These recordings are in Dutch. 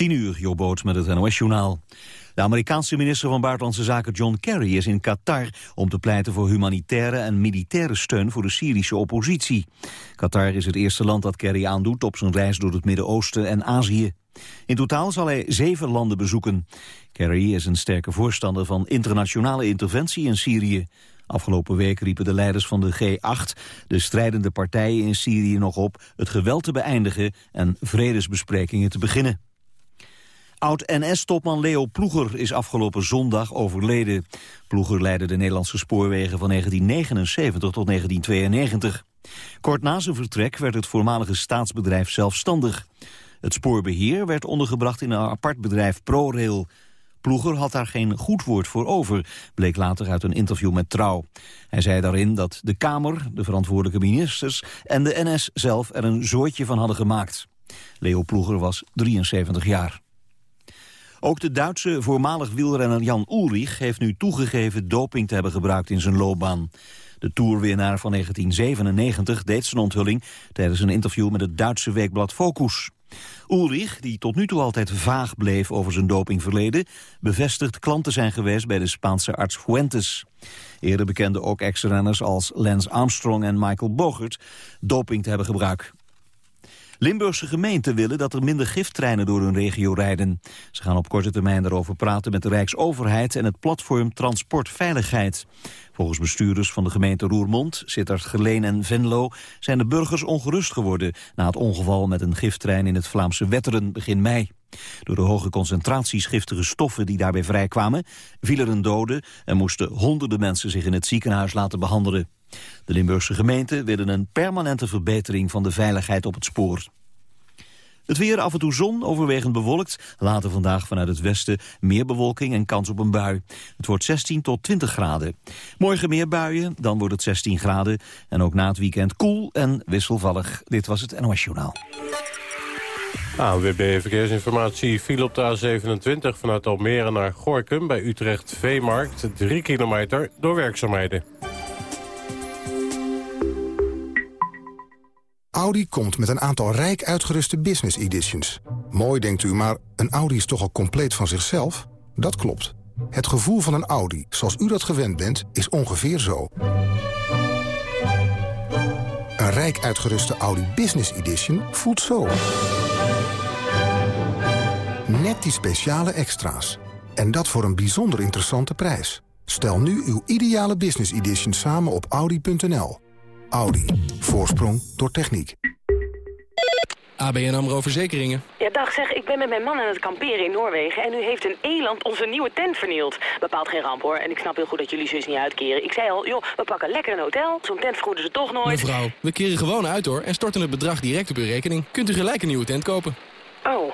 10 uur, Jobboot met het NOS-journaal. De Amerikaanse minister van Buitenlandse Zaken John Kerry is in Qatar... om te pleiten voor humanitaire en militaire steun voor de Syrische oppositie. Qatar is het eerste land dat Kerry aandoet op zijn reis door het Midden-Oosten en Azië. In totaal zal hij zeven landen bezoeken. Kerry is een sterke voorstander van internationale interventie in Syrië. Afgelopen week riepen de leiders van de G8 de strijdende partijen in Syrië nog op het geweld te beëindigen en vredesbesprekingen te beginnen. Oud-NS-topman Leo Ploeger is afgelopen zondag overleden. Ploeger leidde de Nederlandse spoorwegen van 1979 tot 1992. Kort na zijn vertrek werd het voormalige staatsbedrijf zelfstandig. Het spoorbeheer werd ondergebracht in een apart bedrijf ProRail. Ploeger had daar geen goed woord voor over, bleek later uit een interview met Trouw. Hij zei daarin dat de Kamer, de verantwoordelijke ministers en de NS zelf er een zooitje van hadden gemaakt. Leo Ploeger was 73 jaar. Ook de Duitse voormalig wielrenner Jan Ulrich heeft nu toegegeven doping te hebben gebruikt in zijn loopbaan. De toerwinnaar van 1997 deed zijn onthulling tijdens een interview met het Duitse weekblad Focus. Ulrich, die tot nu toe altijd vaag bleef over zijn dopingverleden... bevestigt klant te zijn geweest bij de Spaanse arts Fuentes. Eerder bekenden ook ex-renners als Lance Armstrong en Michael Bogert... doping te hebben gebruikt. Limburgse gemeenten willen dat er minder gifttreinen door hun regio rijden. Ze gaan op korte termijn daarover praten met de Rijksoverheid en het platform Transportveiligheid. Volgens bestuurders van de gemeente Roermond, Sittard, Geleen en Venlo zijn de burgers ongerust geworden na het ongeval met een gifttrein in het Vlaamse Wetteren begin mei. Door de hoge concentraties giftige stoffen die daarbij vrijkwamen, viel er een dode en moesten honderden mensen zich in het ziekenhuis laten behandelen. De Limburgse gemeenten willen een permanente verbetering van de veiligheid op het spoor. Het weer af en toe zon, overwegend bewolkt. Later vandaag vanuit het westen meer bewolking en kans op een bui. Het wordt 16 tot 20 graden. Morgen meer buien, dan wordt het 16 graden. En ook na het weekend koel en wisselvallig. Dit was het NOS Journaal. ANWB Verkeersinformatie viel op de A27 vanuit Almere naar Gorkum... bij Utrecht Veemarkt, 3 kilometer door werkzaamheden. Audi komt met een aantal rijk uitgeruste business editions. Mooi denkt u, maar een Audi is toch al compleet van zichzelf? Dat klopt. Het gevoel van een Audi, zoals u dat gewend bent, is ongeveer zo. Een rijk uitgeruste Audi Business Edition voelt zo. Net die speciale extra's. En dat voor een bijzonder interessante prijs. Stel nu uw ideale Business Edition samen op Audi.nl. Audi. Voorsprong door techniek. ABN AMRO Verzekeringen. Ja, dag zeg, ik ben met mijn man aan het kamperen in Noorwegen... en nu heeft een eland onze nieuwe tent vernield. Bepaalt geen ramp, hoor. En ik snap heel goed dat jullie zus niet uitkeren. Ik zei al, joh, we pakken lekker een hotel. Zo'n tent vergoeden ze toch nooit. Mevrouw, we keren gewoon uit, hoor. En storten het bedrag direct op uw rekening. Kunt u gelijk een nieuwe tent kopen. Oh.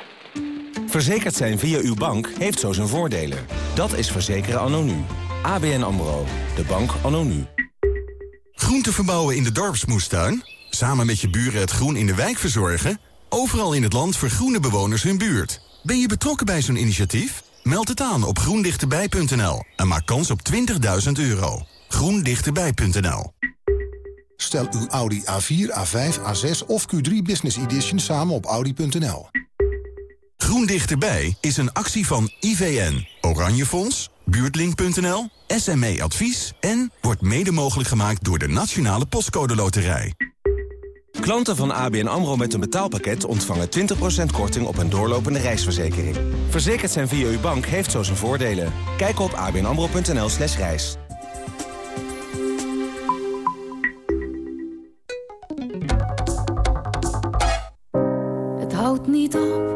Verzekerd zijn via uw bank heeft zo zijn voordelen. Dat is verzekeren anno nu. ABN AMRO. De bank anno nu. Groente verbouwen in de dorpsmoestuin? Samen met je buren het groen in de wijk verzorgen? Overal in het land vergroenen bewoners hun buurt. Ben je betrokken bij zo'n initiatief? Meld het aan op groendichterbij.nl en maak kans op 20.000 euro. groendichterbij.nl Stel uw Audi A4, A5, A6 of Q3 Business Edition samen op audi.nl. Groen Dichterbij is een actie van IVN, Oranje Fonds, Buurtlink.nl, SME Advies... en wordt mede mogelijk gemaakt door de Nationale Postcode Loterij. Klanten van ABN AMRO met een betaalpakket ontvangen 20% korting op een doorlopende reisverzekering. Verzekerd zijn via uw bank heeft zo zijn voordelen. Kijk op abnamro.nl slash reis. Het houdt niet op,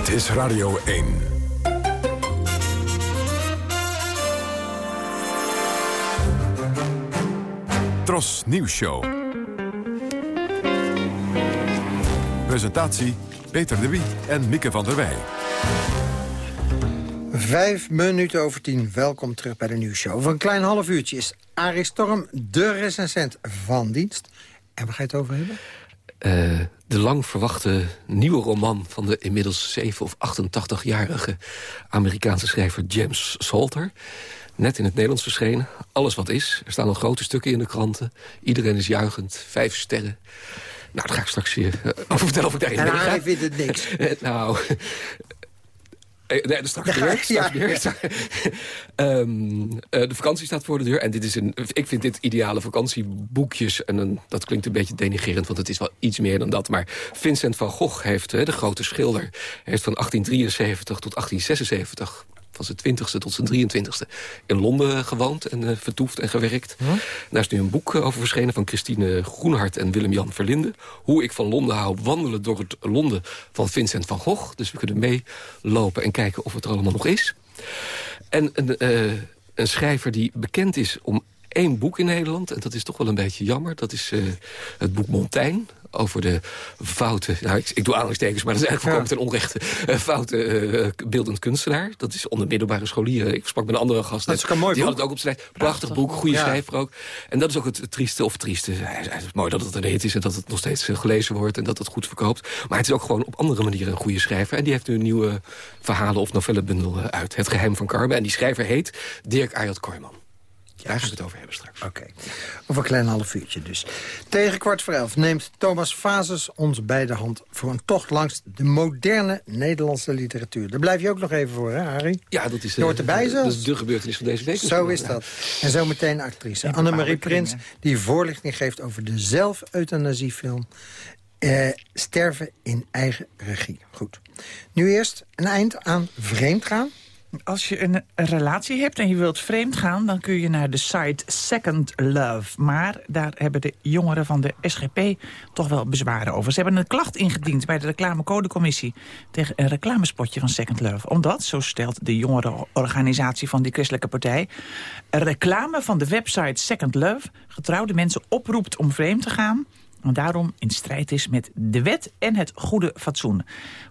Dit is Radio 1. Tros Nieuws Show. Presentatie Peter de Wie en Mieke van der Wij. Vijf minuten over tien. Welkom terug bij de nieuwsshow. Over een klein half uurtje is Arie Storm de recensent van dienst. En waar ga je het over hebben? Uh, de lang verwachte nieuwe roman van de inmiddels 7 of 88-jarige Amerikaanse schrijver James Salter. Net in het Nederlands verschenen. Alles wat is. Er staan al grote stukken in de kranten. Iedereen is juichend. Vijf sterren. Nou, daar ga ik straks uh, over vertellen of ik daarin En hij vindt het niks. nou, Nee, dat straks weer. Weer. um, uh, de vakantie staat voor de deur. En dit is een, ik vind dit ideale vakantieboekjes. En een, dat klinkt een beetje denigerend, want het is wel iets meer dan dat. Maar Vincent van Gogh heeft, de grote schilder... heeft van 1873 tot 1876 van zijn 20ste tot zijn 23ste in Londen gewoond en uh, vertoefd en gewerkt. Huh? Daar is nu een boek over verschenen van Christine Groenhart en Willem-Jan Verlinde. Hoe ik van Londen hou, wandelen door het Londen van Vincent van Gogh. Dus we kunnen meelopen en kijken of het er allemaal nog is. En een, uh, een schrijver die bekend is om één boek in Nederland. En dat is toch wel een beetje jammer. Dat is uh, het boek Montaigne over de fouten... Nou, ik, ik doe aanhalingstekens, maar dat is eigenlijk voorkomen ten onrechte... Uh, fouten uh, beeldend kunstenaar. Dat is onder middelbare scholieren. Ik sprak met een andere gast. Dat is een mooi die boek. had het ook op zijn lijst. Prachtig boek, goede ja. schrijver ook. En dat is ook het, het trieste, of trieste. Het is mooi dat het een hit is en dat het nog steeds gelezen wordt... en dat het goed verkoopt. Maar het is ook gewoon op andere manieren een goede schrijver. En die heeft nu een nieuwe verhalen- of novellenbundel uit. Het geheim van Carmen. En die schrijver heet Dirk Ayot Kooijman. Daar ga ik het over hebben straks. Oké, okay. over een klein half uurtje dus. Tegen kwart voor elf neemt Thomas Fazes ons bij de hand... voor een tocht langs de moderne Nederlandse literatuur. Daar blijf je ook nog even voor, hè, Harry? Ja, dat is, je hoort erbij uh, dat is de gebeurtenis van deze week. Zo is dat. En zometeen actrice Annemarie Prins... die voorlichting geeft over de zelf-euthanasiefilm... Uh, sterven in eigen regie. Goed. Nu eerst een eind aan vreemdgaan. Als je een, relatie hebt en je wilt vreemd gaan... dan kun je naar de site Second Love. Maar daar hebben de jongeren van de SGP toch wel bezwaren over. Ze hebben een klacht ingediend bij de reclamecodecommissie... tegen een reclamespotje van Second Love. Omdat, zo stelt de jongerenorganisatie van die christelijke partij... reclame van de website Second Love... getrouwde mensen oproept om vreemd te gaan en daarom in strijd is met de wet en het goede fatsoen.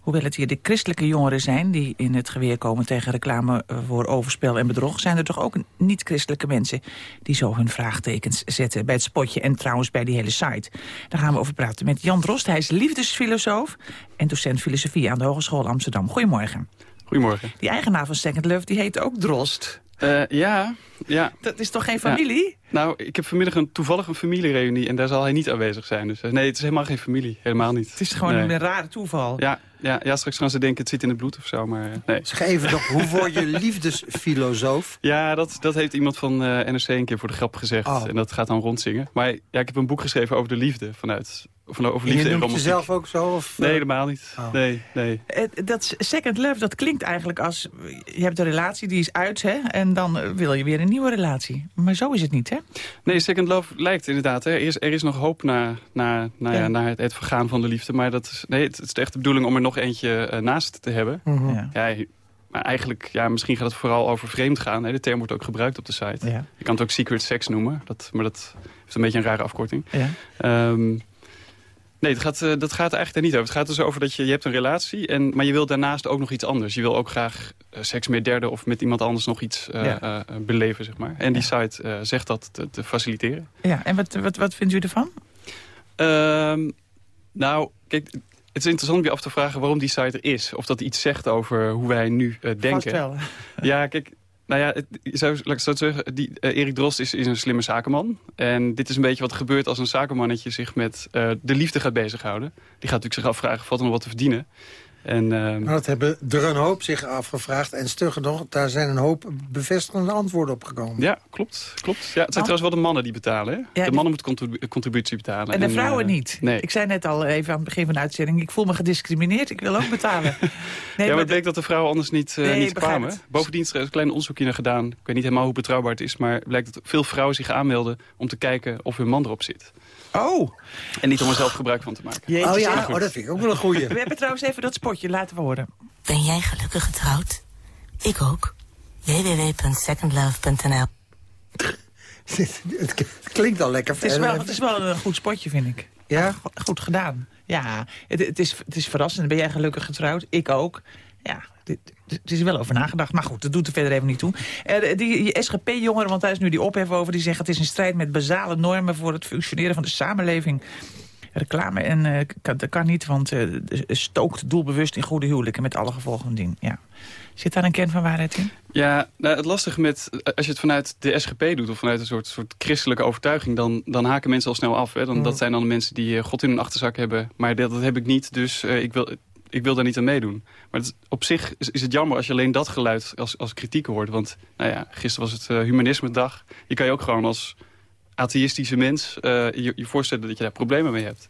Hoewel het hier de christelijke jongeren zijn... die in het geweer komen tegen reclame voor overspel en bedrog... zijn er toch ook niet-christelijke mensen... die zo hun vraagtekens zetten bij het spotje... en trouwens bij die hele site. Daar gaan we over praten met Jan Drost. Hij is liefdesfilosoof en docent filosofie... aan de Hogeschool Amsterdam. Goedemorgen. Goedemorgen. Die eigenaar van Second Love die heet ook Drost. Uh, ja, ja. Dat is toch geen familie? Ja. Nou, ik heb vanmiddag een, toevallig een familiereunie en daar zal hij niet aanwezig zijn. Dus nee, het is helemaal geen familie. Helemaal niet. Het is gewoon nee. een rare toeval. Ja, ja, ja, straks gaan ze denken het zit in het bloed of zo, maar nee. Zeg even nog, hoe word je liefdesfilosoof? Ja, dat, dat heeft iemand van uh, NRC een keer voor de grap gezegd. Oh. En dat gaat dan rondzingen. Maar ja, ik heb een boek geschreven over de liefde vanuit... Van, over liefde en je noemt jezelf ook zo? Of, nee, helemaal niet. Oh. Nee, nee. Dat second love, dat klinkt eigenlijk als... Je hebt een relatie, die is uit, hè? En dan wil je weer een nieuwe relatie. Maar zo is het niet, hè? Nee, second love lijkt inderdaad. Hè. Er, is, er is nog hoop naar, naar, naar, ja. naar het, het, vergaan van de liefde. Maar dat is, nee, het is echt de bedoeling om er nog eentje uh, naast te hebben. Mhm. Mm -hmm. ja. Maar eigenlijk, ja, misschien gaat het vooral over vreemd gaan. Hè. De term wordt ook gebruikt op de site. Ja. Je kan het ook secret sex noemen. Dat, maar dat is een beetje een rare afkorting. Ja. Um, Nee, het gaat, uh, dat gaat eigenlijk daar niet over. Het gaat dus over dat je, je hebt een relatie, en, maar je wil daarnaast ook nog iets anders. Je wil ook graag uh, seks met derden of met iemand anders nog iets uh, ja. beleven, zeg maar. En die ja. site zegt dat te, te, faciliteren. Ja, en wat, wat, wat vindt u ervan? Um, nou, kijk, het is interessant om je af te vragen waarom die site er is. Of dat iets zegt over hoe wij nu denken. Vaststellen. Ja, kijk, nou ja, zou, laat ik zo zeggen, die, uh, Erik Drost is, is een slimme zakenman. En dit is een beetje wat gebeurt als een zakenmannetje zich met uh, de liefde gaat bezighouden. Die gaat natuurlijk zich afvragen, valt er nog wat te verdienen? En, uh, maar dat hebben er een hoop zich afgevraagd. En stugger nog, daar zijn een hoop bevestigende antwoorden op gekomen. Ja, klopt. klopt. Ja, het zijn oh. trouwens wel de mannen die betalen. Hè? Ja, de mannen moeten contribu contributie betalen. En de en, vrouwen uh, niet. Nee. Ik zei net al even aan het begin van de uitzending... ik voel me gediscrimineerd, ik wil ook betalen. nee, ja, maar het bleek dat de vrouwen anders niet, uh, nee, niet kwamen. Het. Bovendien is er een klein onderzoekje naar gedaan. Ik weet niet helemaal hoe betrouwbaar het is... maar het blijkt dat veel vrouwen zich aanmelden... om te kijken of hun man erop zit. Oh. En niet om er zelf gebruik van te maken. Jeetje, oh ja, oh, dat vind ik ook wel een goeie. We hebben trouwens even dat spotje laten we horen. Ben jij gelukkig getrouwd? Ik ook. www.secondlove.nl Het klinkt al lekker. Het is, wel, het is wel een goed spotje, vind ik. Ja? Goed gedaan. Ja, het, het, is, het is verrassend. Ben jij gelukkig getrouwd? Ik ook. Ja, het is wel over nagedacht. Maar goed, dat doet er verder even niet toe. Uh, die, SGP-jongeren, want daar is nu die ophef over... die zeggen het is een strijd met basale normen... voor het functioneren van de samenleving. Reclame en uh, kan, dat kan niet, want uh, stookt doelbewust in goede huwelijken... met alle gevolgen van dien. Ja. Zit daar een kern van waarheid in? Ja, nou, het lastige met, als je het vanuit de SGP doet... of vanuit een soort, soort christelijke overtuiging... Dan, dan haken mensen al snel af. Hè? Dan, mm. Dat zijn dan de mensen die God in hun achterzak hebben. Maar dat, dat heb ik niet, dus ik wil ik wil daar niet aan meedoen. Maar het, op zich is, is, het jammer als je alleen dat geluid als, als kritiek hoort. Want nou ja, gisteren was het uh, humanisme dag. Je kan je ook gewoon als atheïstische mens uh, je, je, voorstellen dat je daar problemen mee hebt.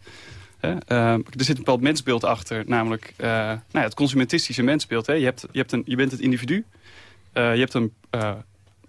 Hè? Uh, er zit een bepaald mensbeeld achter, namelijk nou ja, het consumentistische mensbeeld. Hè? Je, hebt, je, hebt een, je bent het individu, je hebt een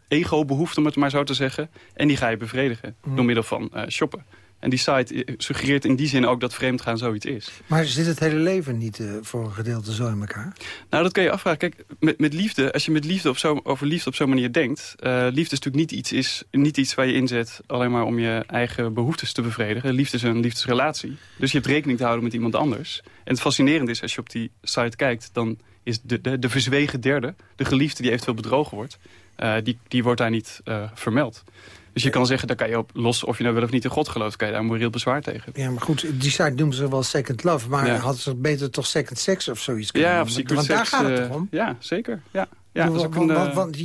ego-behoefte, om het maar zo te zeggen. En die ga je bevredigen mm. door middel van shoppen. En die site suggereert in die zin ook dat vreemdgaan zoiets is. Maar zit het hele leven niet uh, voor een gedeelte zo in elkaar? Nou, dat kun je afvragen. Kijk, met, met liefde, als je met liefde op zo, over liefde op zo'n manier denkt... Uh, liefde is natuurlijk niet iets, is, niet iets waar je inzet alleen maar om je eigen behoeftes te bevredigen. Liefde is een liefdesrelatie. Dus je hebt rekening te houden met iemand anders. En het fascinerende is, als je op die site kijkt... dan is de, de, de verzwegen derde, de geliefde die eventueel bedrogen wordt... Uh, die, die wordt daar niet vermeld. Dus je kan zeggen, daar kan je op los of je nou wel of niet in God gelooft... kan je daar een moreel bezwaar tegen. Ja, maar goed, die site noemen ze wel second love... maar ja. hadden ze beter toch second sex of zoiets kunnen Ja, of secret Want daar gaat het toch om? Ja, zeker. Ja. Ja, dat is ook een, want, want,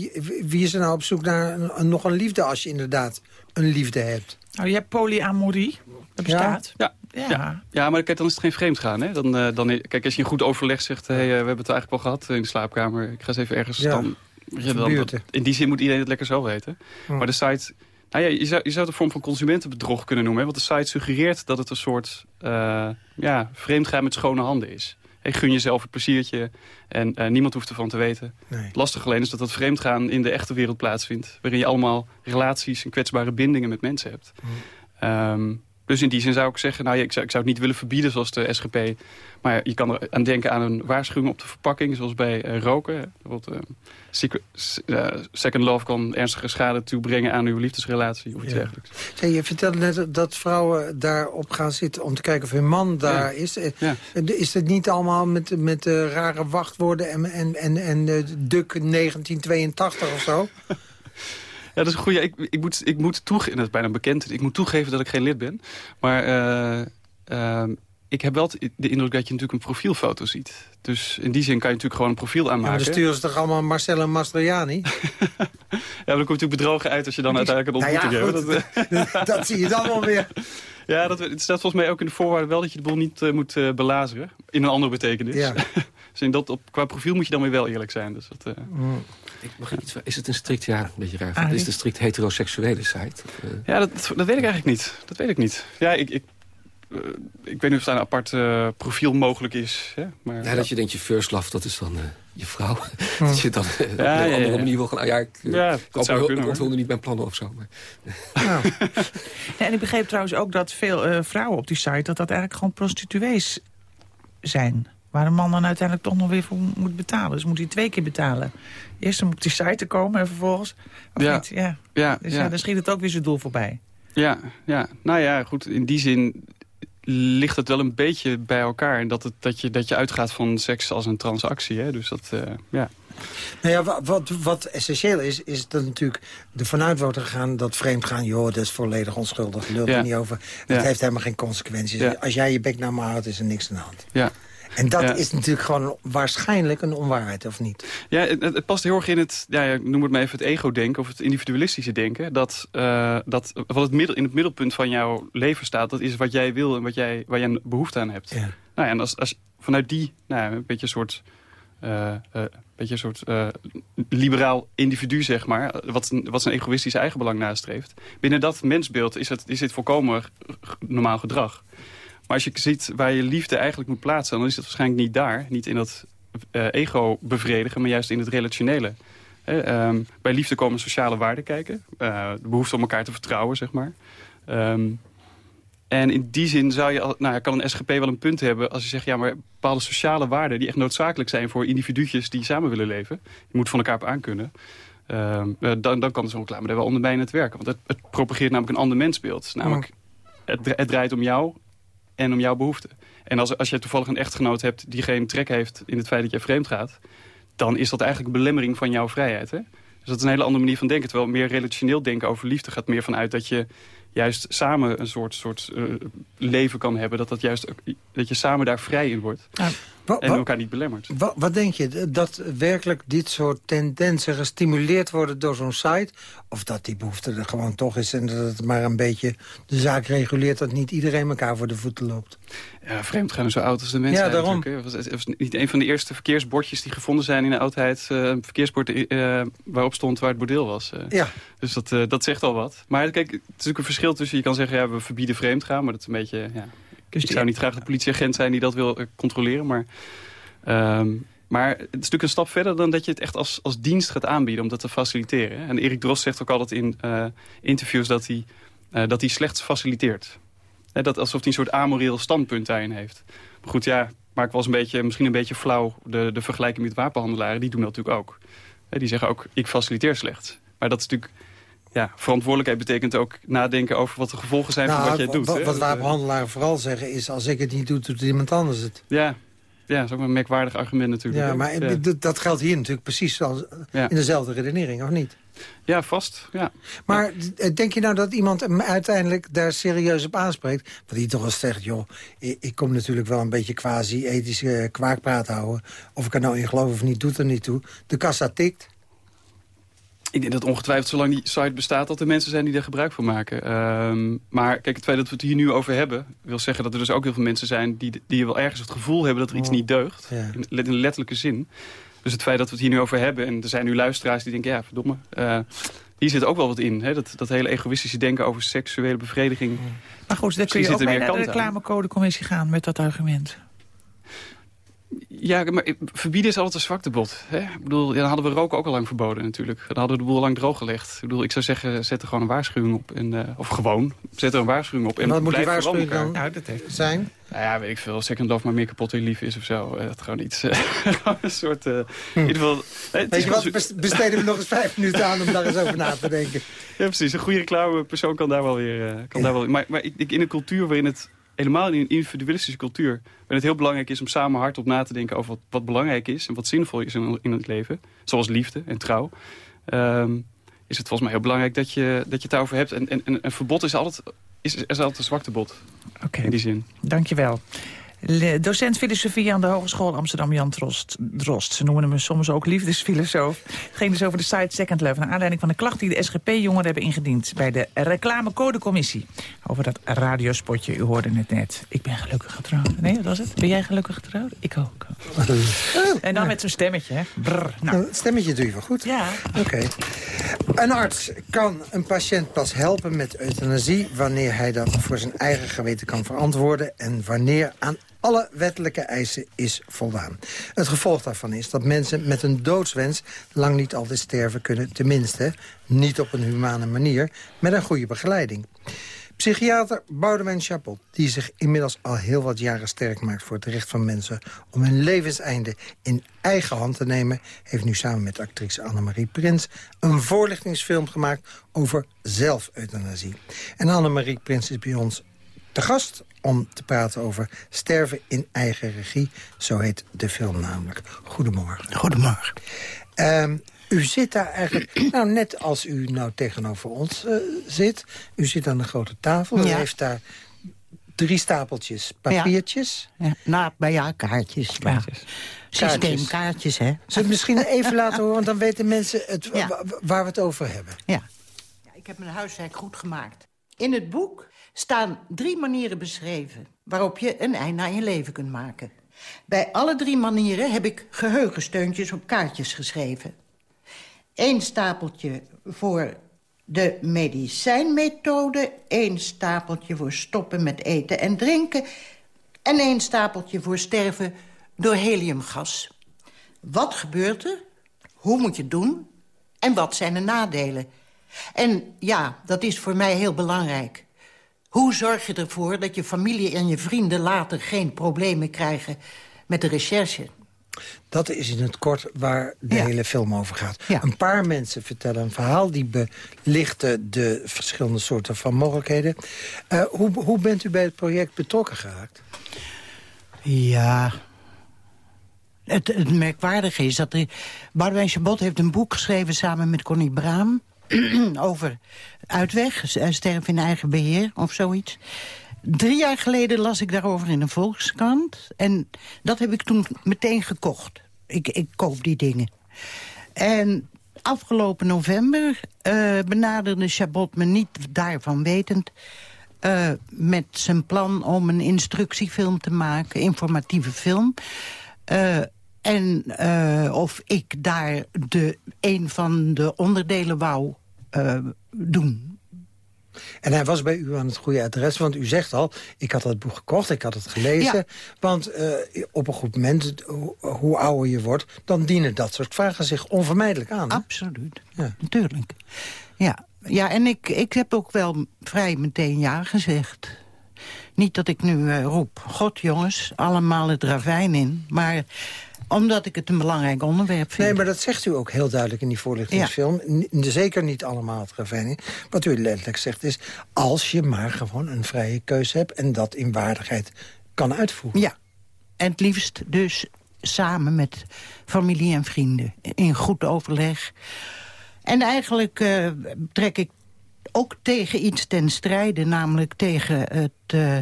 wie is er nou op zoek naar een, nog een liefde... als je inderdaad een liefde hebt? Nou, je hebt polyamorie. Dat bestaat. Ja. Ja. Ja. ja, maar kijk, dan is het geen vreemd gaan. Hè? Dan, uh, dan, kijk, als je een goed overleg zegt... Hey, uh, we hebben het eigenlijk al gehad in de slaapkamer. Ik ga eens even ergens... Ja. Dan, dan, in die zin moet iedereen het lekker zo weten. Maar de site nou ja, je, zou, je zou het een vorm van consumentenbedrog kunnen noemen. Hè? Want de site suggereert dat het een soort uh, ja, vreemdgaan met schone handen is. Hey, gun jezelf een pleziertje en uh, niemand hoeft ervan te weten. Nee. Lastig alleen is dat dat vreemdgaan in de echte wereld plaatsvindt. Waarin je allemaal relaties en kwetsbare bindingen met mensen hebt. Mm. Um, dus in die zin zou ik zeggen, nou ja, ik, zou, ik zou het niet willen verbieden zoals de SGP. Maar je kan er aan denken aan een waarschuwing op de verpakking, zoals bij uh, roken. Bijvoorbeeld, uh, secret, uh, second love kan ernstige schade toebrengen aan uw liefdesrelatie of iets ja. dergelijks. Je vertelde net dat vrouwen daarop gaan zitten om te kijken of hun man daar ja. is. Ja. Is het niet allemaal met, met rare wachtwoorden en, en, en, en Duk 1982 of zo? Ja, dat is een goede. Ik, ik, moet, ik moet toegeven, dat is bijna bekend, ik moet toegeven dat ik geen lid ben. Maar uh, uh, ik heb wel de indruk dat je natuurlijk een profielfoto ziet. Dus in die zin kan je natuurlijk gewoon een profiel aanmaken. Ja, dan sturen ze toch allemaal Marcelo Mastroianni? ja, maar dan komt natuurlijk bedrogen uit als je dan uiteindelijk een ontmoeting nou ja, hebt. dat zie je dan wel weer. Ja, dat, het staat volgens mij ook in de voorwaarden wel dat je de boel niet uh, moet uh, belazeren. In een andere betekenis. Ja. dus in dat, op, qua profiel moet je dan weer wel eerlijk zijn. Dus dat, uh... mm. Ik mag iets, is het een strikt, ja, een beetje raar. Ah, is het een strikt heteroseksuele site? Of, ja, dat, dat weet ik eigenlijk niet. Dat weet ik niet. Ja, ik, ik uh, ik weet niet of daar een apart uh, profiel mogelijk is. Hè? Maar, ja, dat je denkt, je first love, dat is dan uh, je vrouw. Hm. dat je dan ja, op een ja, andere ja, manier wil gaan... Ah, ja, ik, ja, dat zou kunnen, ik niet mijn plannen of zo. Maar. Nou. en ik begreep trouwens ook dat veel vrouwen op die site... dat dat eigenlijk gewoon prostituees zijn. Waar een man dan uiteindelijk toch nog weer voor moet betalen. Dus moet hij twee keer betalen. Eerst om op die site te komen en vervolgens... Of ja. Niet? Ja. Ja, dus ja. dan schiet het ook weer zijn doel voorbij. Ja, ja, nou ja, goed. In die zin ligt het wel een beetje bij elkaar. En dat, het, dat, je, dat je uitgaat van seks als een transactie. Hè? Dus dat, uh, ja. Nou ja, wat, wat essentieel is, is dat natuurlijk er vanuit wordt gegaan dat vreemdgaan, joh, dat is volledig onschuldig. Lult ja. er niet over. Het ja. heeft helemaal geen consequenties. Ja. Als jij je bek naar me houdt, is er niks aan de hand. Ja. En dat is natuurlijk gewoon waarschijnlijk een onwaarheid, of niet? Ja, het, het past heel erg in het, ja, noem het maar even het ego-denken... of het individualistische denken. Dat, uh, dat wat het middel, in het middelpunt van jouw leven staat... dat is wat jij wil en wat jij, waar jij een behoefte aan hebt. Ja. Nou ja, en als, als vanuit die, nou, een beetje een soort... Uh, uh, beetje een soort uh, liberaal individu, zeg maar... wat, wat zijn egoïstisch eigenbelang nastreeft. Binnen dat mensbeeld is, het, is dit volkomen normaal gedrag. Maar als je ziet waar je liefde eigenlijk moet plaatsen... dan is het waarschijnlijk niet daar. Niet in dat uh, ego bevredigen, maar juist in het relationele. um, bij liefde komen sociale waarden kijken. Uh, de behoefte om elkaar te vertrouwen, zeg maar. Um, en in die zin zou je, nou, kan een SGP wel een punt hebben... als je zegt, ja, maar bepaalde sociale waarden... die echt noodzakelijk zijn voor individuutjes die samen willen leven... je moet van elkaar op aankunnen... Um, dan, dan kan zo'n reclame er wel het werken. Want het, het propageert namelijk een ander mensbeeld. Namelijk, het, het draait om jou en om jouw behoeften. En als, als je toevallig een echtgenoot hebt die geen trek heeft in het feit dat je vreemd gaat... dan is dat eigenlijk een belemmering van jouw vrijheid. Hè? Dus dat is een hele andere manier van denken. Terwijl meer relationeel denken over liefde gaat meer vanuit dat je juist samen een soort, soort uh, leven kan hebben. Dat, dat, juist, dat je samen daar vrij in wordt. Ja. En elkaar niet belemmert. Wat, wat, denk je? Dat werkelijk dit soort tendensen gestimuleerd worden door zo'n site? Of dat die behoefte er gewoon toch is en dat het maar een beetje de zaak reguleert... dat niet iedereen elkaar voor de voeten loopt? Ja, vreemd gaan zo oud als de mensen. Ja, daarom. Het was, was, niet een van de eerste verkeersbordjes die gevonden zijn in de oudheid. Uh, een verkeersbord uh, waarop stond waar het bordeel was. Uh. Ja. Dus dat, dat zegt al wat. Maar kijk, het is natuurlijk een verschil tussen... je kan zeggen, ja, we verbieden vreemd gaan, maar dat is een beetje... Ja, dus ik zou niet graag de politieagent zijn die dat wil controleren, maar... Um, maar het is natuurlijk een stap verder dan dat je het echt als, als dienst gaat aanbieden... om dat te faciliteren. En Erik Drost zegt ook altijd in interviews dat hij, dat hij slechts faciliteert dat alsof hij een soort amoreel standpunt daarin heeft. Maar goed, ja, maar ik was een beetje, misschien een beetje flauw. De, de vergelijking met wapenhandelaren, die doen dat natuurlijk ook. die zeggen ook, ik faciliteer slecht. Maar dat is natuurlijk... Ja, verantwoordelijkheid betekent ook nadenken over wat de gevolgen zijn van nou, wat jij doet. Wat, wat wapenhandelaren vooral zeggen is... als ik het niet doe, doet iemand anders het. Ja, ja, dat is ook een merkwaardig argument natuurlijk. Ja, maar dat geldt hier natuurlijk precies zoals in dezelfde redenering, of niet? Ja, vast. Ja. Maar denk je nou dat iemand hem uiteindelijk daar serieus op aanspreekt? Want die toch wel zegt, joh, ik, kom natuurlijk wel een beetje quasi-ethische kwaakpraat houden. Of ik er nou in geloof of niet, doet er niet toe. De kassa tikt. Ik denk dat ongetwijfeld zolang die site bestaat... dat er mensen zijn die er gebruik van maken. Ehm, maar kijk, het feit dat we het hier nu over hebben... wil zeggen dat er dus ook heel veel mensen zijn... die, die wel ergens het gevoel hebben dat er iets oh, niet deugt. In, in letterlijke zin. Dus het feit dat we het hier nu over hebben... en er zijn nu luisteraars die denken, ja, verdomme... Uh, hier zit ook wel wat in. Hè? Dat, dat hele egoïstische denken over seksuele bevrediging. Maar goed, dan kun je ook bij naar de reclamecodecommissie gaan met dat argument. Ja, maar verbieden is altijd een zwaktebod. Hè? Ik bedoel, dan hadden we roken ook al lang verboden natuurlijk. Dan hadden we de boel lang drooggelegd. Ik bedoel, ik zou zeggen, zet er gewoon een waarschuwing op. En, uh, of gewoon, zet er een waarschuwing op. En, wat moet die waarschuwing dan nou, dat heeft... zijn? Nou ja, weet ik veel. Second Love maar meer kapot in lief is of zo. Uh, dat gewoon iets. Uh, een soort... Uh, hm. in ieder geval, weet je wat, besteden we nog eens vijf minuten aan om daar eens over na te denken. Ja, precies. Een goede reclamepersoon kan daar wel weer... kan daar wel, maar, maar ik, in een cultuur waarin het helemaal in een individualistische cultuur... waarin het heel belangrijk is om samen hardop na te denken... over wat, wat belangrijk is en wat zinvol is in, in het leven. Zoals liefde en trouw. Um, is het volgens mij heel belangrijk dat je, dat je het daarover hebt. En, en, en een verbod is altijd, is, is altijd een zwaktebod. Oké, in die zin. Dankjewel. Docent filosofie aan de Hogeschool Amsterdam Jan Drost. Drost. Ze noemen hem soms ook liefdesfilosoof. Het ging dus over de site Second Love... naar aanleiding van de klacht die de SGP-jongeren hebben ingediend... bij de reclamecodecommissie. Over dat radiospotje, u hoorde het net. Ik ben gelukkig getrouwd. Nee, wat was het? Ben jij gelukkig getrouwd? Ik ook. En dan met zo'n stemmetje, hè? Nou. stemmetje doe je wel goed. Ja. Oké. Een arts kan een patiënt pas helpen met euthanasie... wanneer hij dat voor zijn eigen geweten kan verantwoorden... en wanneer aan alle wettelijke eisen is voldaan. Het gevolg daarvan is dat mensen met een doodswens... lang niet altijd sterven kunnen, tenminste niet op een humane manier... met een goede begeleiding. Psychiater Boudewijn Chapot, die zich inmiddels al heel wat jaren sterk maakt... voor het recht van mensen om hun levenseinde in eigen hand te nemen... heeft nu samen met actrice Annemarie Prins een voorlichtingsfilm gemaakt over zelfeuthanasie. En Annemarie Prins is bij ons te gast om te praten over sterven in eigen regie. Zo heet de film namelijk. Goedemorgen. Goedemorgen. Um, u zit daar eigenlijk, nou net als u nou tegenover ons uh, zit. U zit aan de grote tafel. U heeft daar drie stapeltjes papiertjes. Ja, ja. Nou, bij ja, kaartjes. kaartjes. Systeemkaartjes, hè. Zullen we het misschien even laten horen, want dan weten mensen het, waar we het over hebben. Ja. ja. Ik heb mijn huiswerk goed gemaakt. In het boek staan drie manieren beschreven... waarop je een einde aan je leven kunt maken. Bij alle drie manieren heb ik geheugensteuntjes op kaartjes geschreven. Eén stapeltje voor de medicijnmethode... één stapeltje voor stoppen met eten en drinken... en één stapeltje voor sterven door heliumgas. Wat gebeurt er? Hoe moet je het doen? En wat zijn de nadelen? En ja, dat is voor mij heel belangrijk. Hoe zorg je ervoor dat je familie en je vrienden later geen problemen krijgen met de recherche? Dat is in het kort waar de hele film over gaat. Een paar mensen vertellen een verhaal... die belichten de verschillende soorten van mogelijkheden. Uh, hoe, hoe bent u bij het project betrokken geraakt? Ja, het, het merkwaardige is dat... Boudewijn Chabot heeft een boek geschreven samen met Connie Braam... over uitweg, sterven in eigen beheer of zoiets. Drie jaar geleden las ik daarover in een Volkskrant. En dat heb ik toen meteen gekocht. Ik, ik koop die dingen. En afgelopen november uh, benaderde Chabot me niet daarvan wetend... Uh, met zijn plan om een instructiefilm te maken, informatieve film. Uh, en of ik daar de, een van de onderdelen wou doen. En hij was bij u aan het goede adres, want u zegt al... ik had dat boek gekocht, ik had het gelezen. Want uh, op een goed moment, hoe ouder je wordt... dan dienen dat soort vragen zich onvermijdelijk aan. Absoluut, ja. natuurlijk. Ja, ja en ik, ik heb ook wel vrij meteen ja gezegd. Niet dat ik nu uh, roep, god jongens, allemaal het ravijn in. Maar omdat ik het een belangrijk onderwerp vind. Nee, maar dat zegt u ook heel duidelijk in die voorlichtingsfilm. Zeker niet allemaal het ravijn. Wat u letterlijk zegt is... als je maar gewoon een vrije keuze hebt... en dat in waardigheid kan uitvoeren. Ja, en het liefst dus samen met familie en vrienden. In goed overleg. En eigenlijk uh, trek ik ook tegen iets ten strijde. Namelijk tegen het... Uh,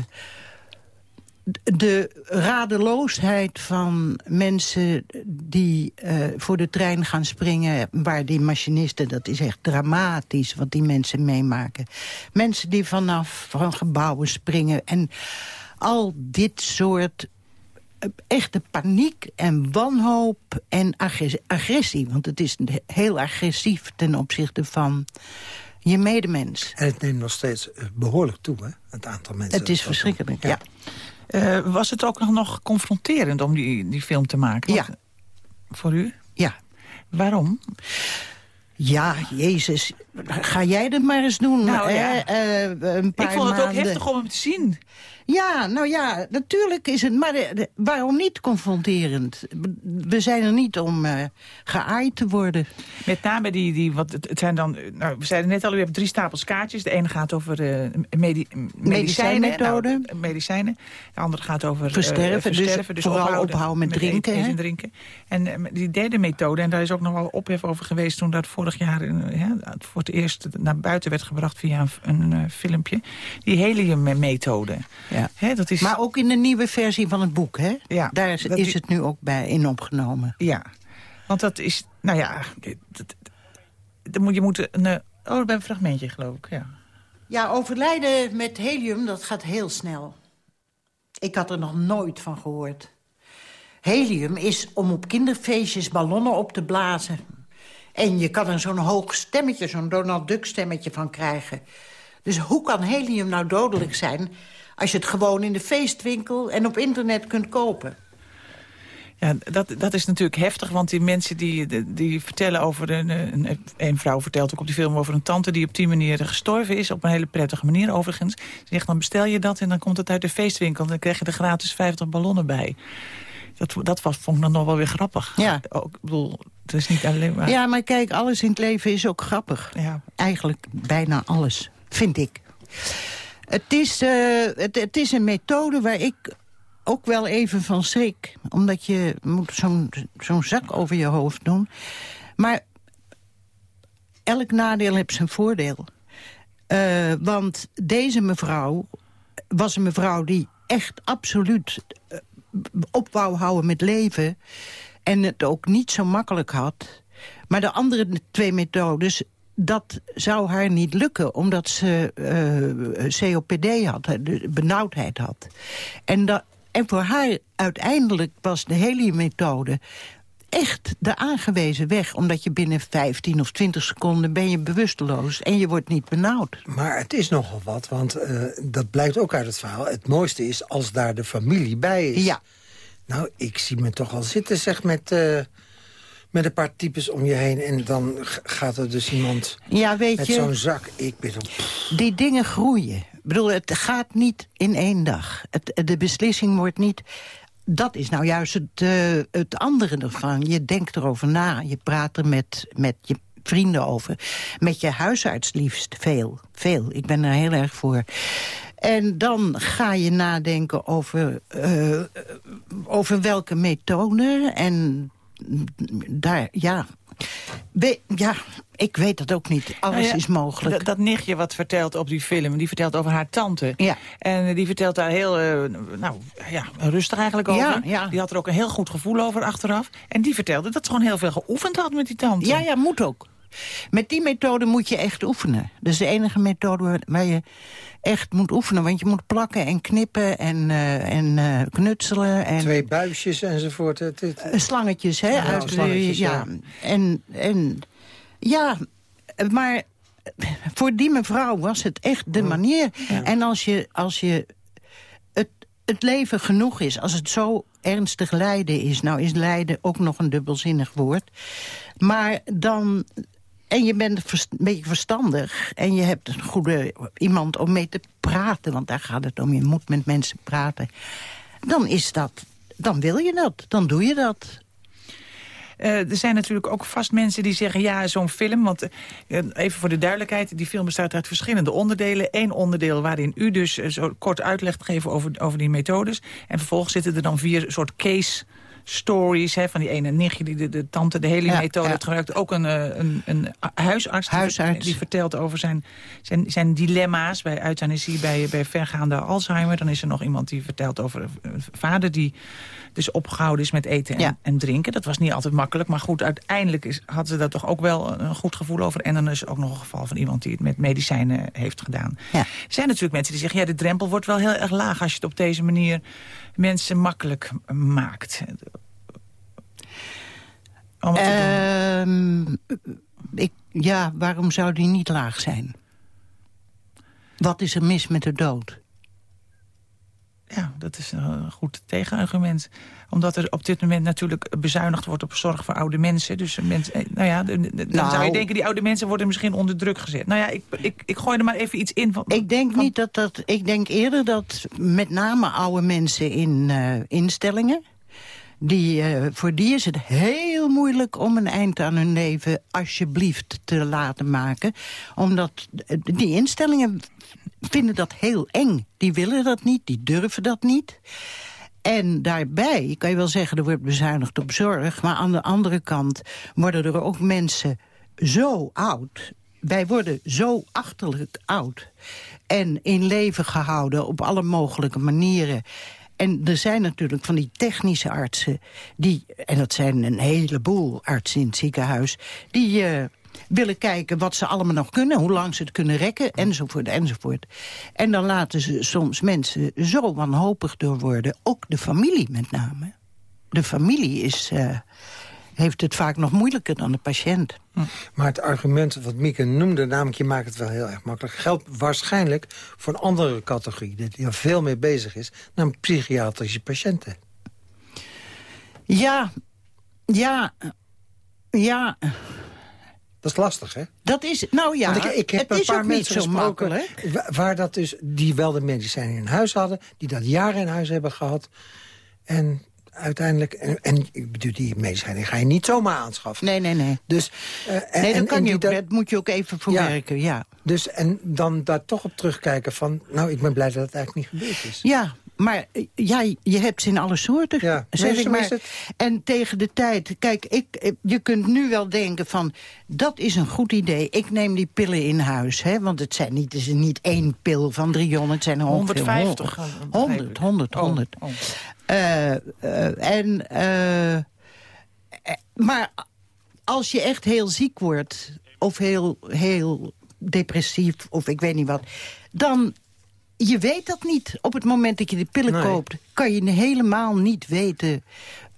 de radeloosheid van mensen die uh, voor de trein gaan springen... waar die machinisten, dat is echt dramatisch wat die mensen meemaken. Mensen die vanaf van gebouwen springen en al dit soort uh, echte paniek en wanhoop en agressie. Want het is heel agressief ten opzichte van je medemens. En het neemt nog steeds eh, behoorlijk toe, hè? Het aantal mensen. Het is verschrikkelijk, ja. Uh, was het ook nog confronterend om die, die film te maken? Ja. Voor u? Ja. Waarom? Ja, Jezus. Ga jij dat maar eens doen. Nou, ja. uh, een paar Ik vond het maanden. ook heftig om hem te zien. Ja, nou ja, natuurlijk is het... Maar de, waarom niet confronterend? We zijn er niet om uh, geaaid te worden. Met name die... die wat, het zijn dan, nou, we zeiden net al, u hebt drie stapels kaartjes. De ene gaat over uh, medi medicijnmethoden. Nou, medicijnen. De andere gaat over versterven. Uh, versterven dus, dus vooral ophouden met, met drinken. Eten, drinken. En die derde methode, en daar is ook nog wel ophef over geweest... toen dat vorig jaar ja, voor het eerst naar buiten werd gebracht via een, een filmpje. Die heliummethode. Ja. He, dat is... Maar ook in de nieuwe versie van het boek, hè? Ja, Daar is, is het nu ook bij in opgenomen. Ja, want dat is, nou ja, dat, moet, je moet een... Oh, bij een fragmentje, geloof ik, ja. Ja, overlijden met helium, dat gaat heel snel. Ik had er nog nooit van gehoord. Helium is om op kinderfeestjes ballonnen op te blazen. En je kan er zo'n hoog stemmetje, zo'n Donald Duck stemmetje van krijgen. Dus hoe kan helium nou dodelijk zijn als je het gewoon in de feestwinkel en op internet kunt kopen. Ja, dat, dat is natuurlijk heftig, want die mensen die, die vertellen over... Een, een, een vrouw vertelt ook op die film over een tante die op die manier gestorven is. Op een hele prettige manier overigens. Ze zegt, dan bestel je dat en dan komt het uit de feestwinkel. En dan krijg je er gratis 50 ballonnen bij. Dat, dat was, vond ik dan nog wel weer grappig. Ja. Ook, ik bedoel, het is niet alleen maar... Ja, maar kijk, alles in het leven is ook grappig. Ja. Eigenlijk bijna alles, vind ik. Het is, uh, het, is een methode waar ik ook wel even van schrik. Omdat je moet zo'n zak over je hoofd doen. Maar elk nadeel heeft zijn voordeel. Uh, want deze mevrouw was een mevrouw die echt absoluut uh, op wou houden met leven. En het ook niet zo makkelijk had. Maar de andere twee methodes dat zou haar niet lukken, omdat ze uh, COPD had, de benauwdheid had. En, dat, en voor haar uiteindelijk was de heliummethode echt de aangewezen weg. Omdat je binnen 15 of 20 seconden ben je bewusteloos en je wordt niet benauwd. Maar het is nogal wat, want uh, dat blijkt ook uit het verhaal. Het mooiste is als daar de familie bij is. Ja. Nou, ik zie me toch al zitten, zeg, met... Uh met een paar types om je heen. En dan gaat er dus iemand ja, weet met zo'n zak. Ik ben Die dingen groeien. Ik bedoel, het gaat niet in één dag. Het, de beslissing wordt niet... dat is nou juist het, uh, het andere ervan. Je denkt erover na, je praat er met, met je vrienden over. Met je huisarts liefst veel, veel. Ik ben er heel erg voor. En dan ga je nadenken over, uh, over welke methode. En daar, ja, ja, ik weet het ook niet. Alles nou is mogelijk. Dat nichtje wat vertelt op die film, die vertelt over haar tante. Ja. En die vertelt daar heel uh, nou, ja, rustig eigenlijk over. Ja, ja. Die had er ook een heel goed gevoel over achteraf. En die vertelde dat ze gewoon heel veel geoefend had met die tante. Ja, ja, moet ook. Met die methode moet je echt oefenen. Dat is de enige methode waar je echt moet oefenen. Want je moet plakken en knippen en, uh, en uh, knutselen. En, Twee buisjes enzovoort. Het, het... Uh, slangetjes, hè? Ja, uit, slangetjes, ja. ja. En, en ja, maar voor die mevrouw was het echt de manier. Ja. En als je, als je het, het leven genoeg is, als het zo ernstig lijden is... nou is lijden ook nog een dubbelzinnig woord... maar dan en je bent een beetje verstandig. En je hebt een goede iemand om mee te praten. Want daar gaat het om. Je moet met mensen praten. Dan is dat... Dan wil je dat. Dan doe je dat. Uh, er zijn natuurlijk ook vast mensen die zeggen... ja, zo'n film, want uh, even voor de duidelijkheid... die film bestaat uit verschillende onderdelen. Eén onderdeel waarin u dus uh, zo kort uitleg geeft over, over die methodes. En vervolgens zitten er dan vier soort case stories hè, van die ene nichtje die de, de tante de hele methode ja. gebruikt. Ook een, een, een huisarts, huisarts. Die, die, vertelt over zijn, zijn, zijn dilemma's bij euthanasie, bij, bij vergaande Alzheimer. Dan is er nog iemand die vertelt over een vader die dus opgehouden is met eten en, ja. en, drinken. Dat was niet altijd makkelijk, maar goed, uiteindelijk is, hadden ze daar toch ook wel een goed gevoel over. En dan is er ook nog een geval van iemand die het met medicijnen heeft gedaan. Ja. Er zijn natuurlijk mensen die zeggen, ja, de drempel wordt wel heel erg laag als je het op deze manier mensen makkelijk maakt. Um, ik, ja, waarom zou die niet laag zijn? Wat is er mis met de dood? Ja, dat is een goed tegenargument. Omdat er op dit moment natuurlijk bezuinigd wordt op zorg voor oude mensen. Dus mensen, nou ja, dan nou, zou je denken, die oude mensen worden misschien onder druk gezet. Nou ja, ik, ik, ik gooi er maar even iets in. Van, ik denk niet dat dat. Ik denk eerder dat met name oude mensen in uh, instellingen. Die, uh, voor die is het heel moeilijk om een eind aan hun leven alsjeblieft te laten maken. Omdat die instellingen vinden dat heel eng. Die willen dat niet, die durven dat niet. En daarbij kan je wel zeggen, er wordt bezuinigd op zorg... maar aan de andere kant worden er ook mensen zo oud... wij worden zo achterlijk oud... en in leven gehouden op alle mogelijke manieren... En er zijn natuurlijk van die technische artsen... die, en dat zijn een heleboel artsen in het ziekenhuis... die... Uh, willen kijken wat ze allemaal nog kunnen, hoe lang ze het kunnen rekken, enzovoort, enzovoort. En dan laten ze soms mensen zo wanhopig door worden, ook de familie met name. De familie is, uh, heeft het vaak nog moeilijker dan de patiënt. Hm. Maar het argument wat Mieke noemde, namelijk je maakt het wel heel erg makkelijk... geldt waarschijnlijk voor een andere categorie... die er veel mee bezig is, namelijk psychiatrische patiënten. Ja, ja, ja... Dat is lastig, hè? Dat is, nou ja, ik, ik heb het een is paar ook mensen niet zo makkelijk. Waar dat dus, die wel de medicijnen in huis hadden... die dat jaren in huis hebben gehad... en uiteindelijk... En, en die medicijnen ga je niet zomaar aanschaffen. Nee, nee, nee. Dus, uh, nee, dat, kan en je ook, dat, dat moet je ook even verwerken, ja. ja. Dus, en dan daar toch op terugkijken van... nou, ik ben blij dat het eigenlijk niet gebeurd is. Ja, maar ja, je hebt ze in alle soorten, ja, zeg nee, ik maar. En tegen de tijd, kijk, ik, je kunt nu wel denken van... dat is een goed idee, ik neem die pillen in huis. Hè, want het zijn niet, het is niet één pil van 300, het zijn 150. 100, 100, 100. Oh, oh. Uh, uh, en, uh, maar als je echt heel ziek wordt... of heel, heel depressief, of ik weet niet wat... dan je weet dat niet. Op het moment dat je de pillen Nee. koopt... kan je helemaal niet weten...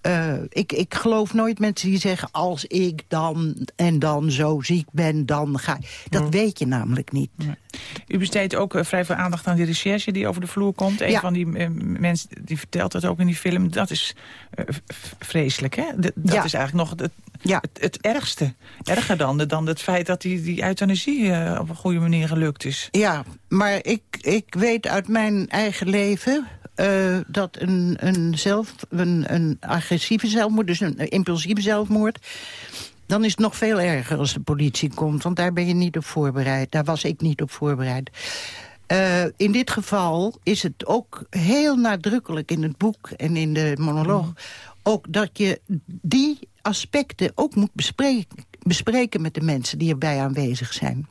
Uh, ik, ik geloof nooit mensen die zeggen... als ik dan en dan zo ziek ben, dan ga. Dat weet je namelijk niet. U besteedt ook uh, vrij veel aandacht aan die recherche die over de vloer komt. Een Ja. van die uh, mensen die vertelt dat ook in die film. Dat is vreselijk, hè? D dat Ja. is eigenlijk nog het, Ja. het, het ergste. Erger dan, dan het feit dat die, die euthanasie op een goede manier gelukt is. Ja, maar ik, ik weet uit mijn eigen leven... eh, dat een, een, zelf, een, een agressieve zelfmoord, dus een impulsieve zelfmoord... dan is het nog veel erger als de politie komt. Want daar ben je niet op voorbereid. Daar was ik niet op voorbereid. Uh, in dit geval is het ook heel nadrukkelijk in het boek en in de monoloog... Mm. ook dat je die aspecten ook moet bespreken, bespreken met de mensen die erbij aanwezig zijn.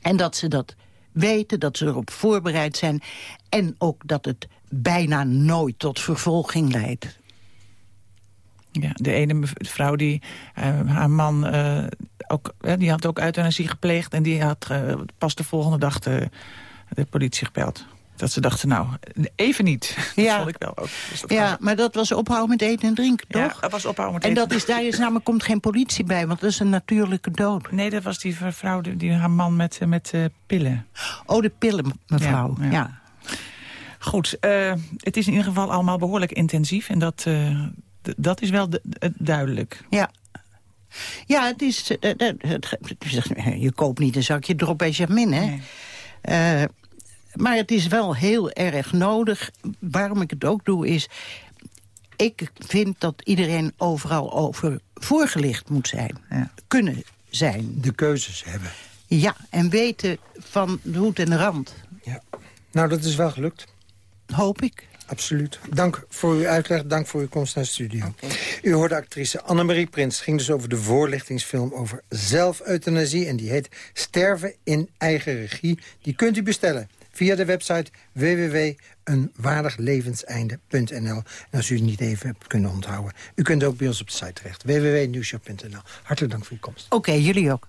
En dat ze dat weten, dat ze erop voorbereid zijn... en ook dat het bijna nooit tot vervolging leidt. Ja, de ene vrouw die uh, haar man uh, ook, uh, die had ook euthanasie gepleegd en die had pas de volgende dag de, de politie gebeld. Dat ze dachten, nou, even niet. Ja. Dat vond ik wel ook. Dus ja, maar dat was ophouden met eten en drinken, toch? Dat was ophouden met en eten. En dat is, daar is namelijk komt geen politie bij, want dat is een natuurlijke dood. Nee, dat was die vrouw, die, haar man met, met pillen. Oh, de pillen, mevrouw, ja. ja. Goed, uh, het is in ieder geval allemaal behoorlijk intensief. En dat, uh, dat is wel duidelijk. Ja, ja, het is... je koopt niet een zakje drop en Jasmin, hè? Nee. Maar het is wel heel erg nodig. Waarom ik het ook doe is... ik vind dat iedereen overal over voorgelicht moet zijn. Ja. Kunnen zijn. De keuzes hebben. Ja, en weten van de hoed en de rand. Ja. Nou, dat is wel gelukt. Hoop ik. Absoluut. Dank voor uw uitleg, dank voor uw komst naar de studio. U hoorde actrice Annemarie Prins. Het ging dus over de voorlichtingsfilm over zelfeuthanasie. En die heet Sterven in eigen regie. Die kunt u bestellen via de website www.eenwaardiglevenseinde.nl. En als u het niet even hebt kunnen onthouden. U kunt ook bij ons op de site terecht. www.nieuwshop.nl. Hartelijk dank voor uw komst. Oké, jullie ook.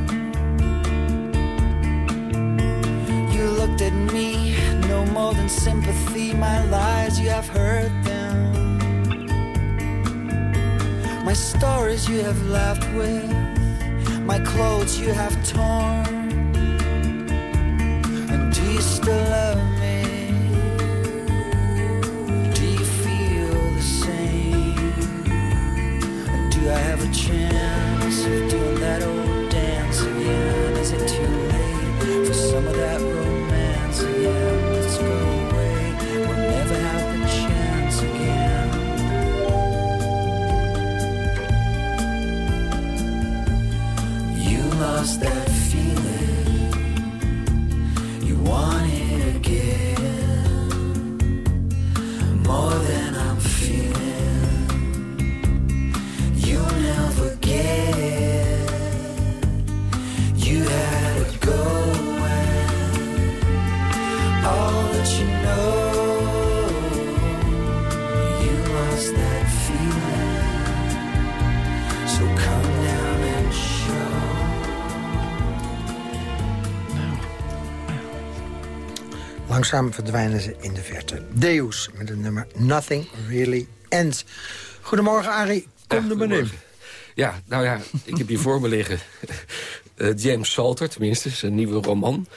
At me, no more than sympathy. My lies, you have heard them. My stories you have laughed with, my clothes you have torn. And do you still love me? Do you feel the same? And do I have a chance of doing that Langzaam verdwijnen ze in de verte. Deus met het nummer Nothing Really Ends. Goedemorgen, Arie. Kom er maar in. Ja, nou ja, ik heb hier voor me liggen... Uh, James Salter, tenminste, zijn nieuwe roman.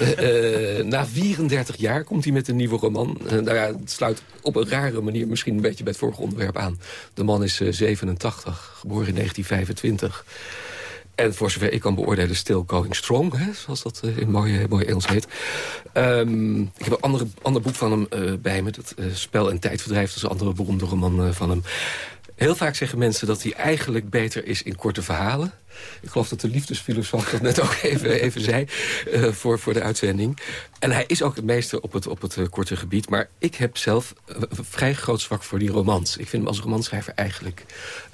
Uh, uh, na 34 jaar komt hij met een nieuwe roman. nou ja, het sluit op een rare manier misschien een beetje bij het vorige onderwerp aan. De man is 87, geboren in 1925. En voor zover ik kan beoordelen, still going strong. Zoals dat uh, in mooie, mooie Engels heet. Um, ik heb een andere, ander boek van hem uh, bij me. Dat uh, Spel en Tijdverdrijf. Dat is een andere beroemde roman van hem. Heel vaak zeggen mensen dat hij eigenlijk beter is in korte verhalen. Ik geloof dat de liefdesfilosoof dat net ook even, even zei uh, voor, voor de uitzending. En hij is ook het meester op het, op het uh, korte gebied. Maar ik heb zelf een vrij groot zwak voor die romans. Ik vind hem als romanschrijver eigenlijk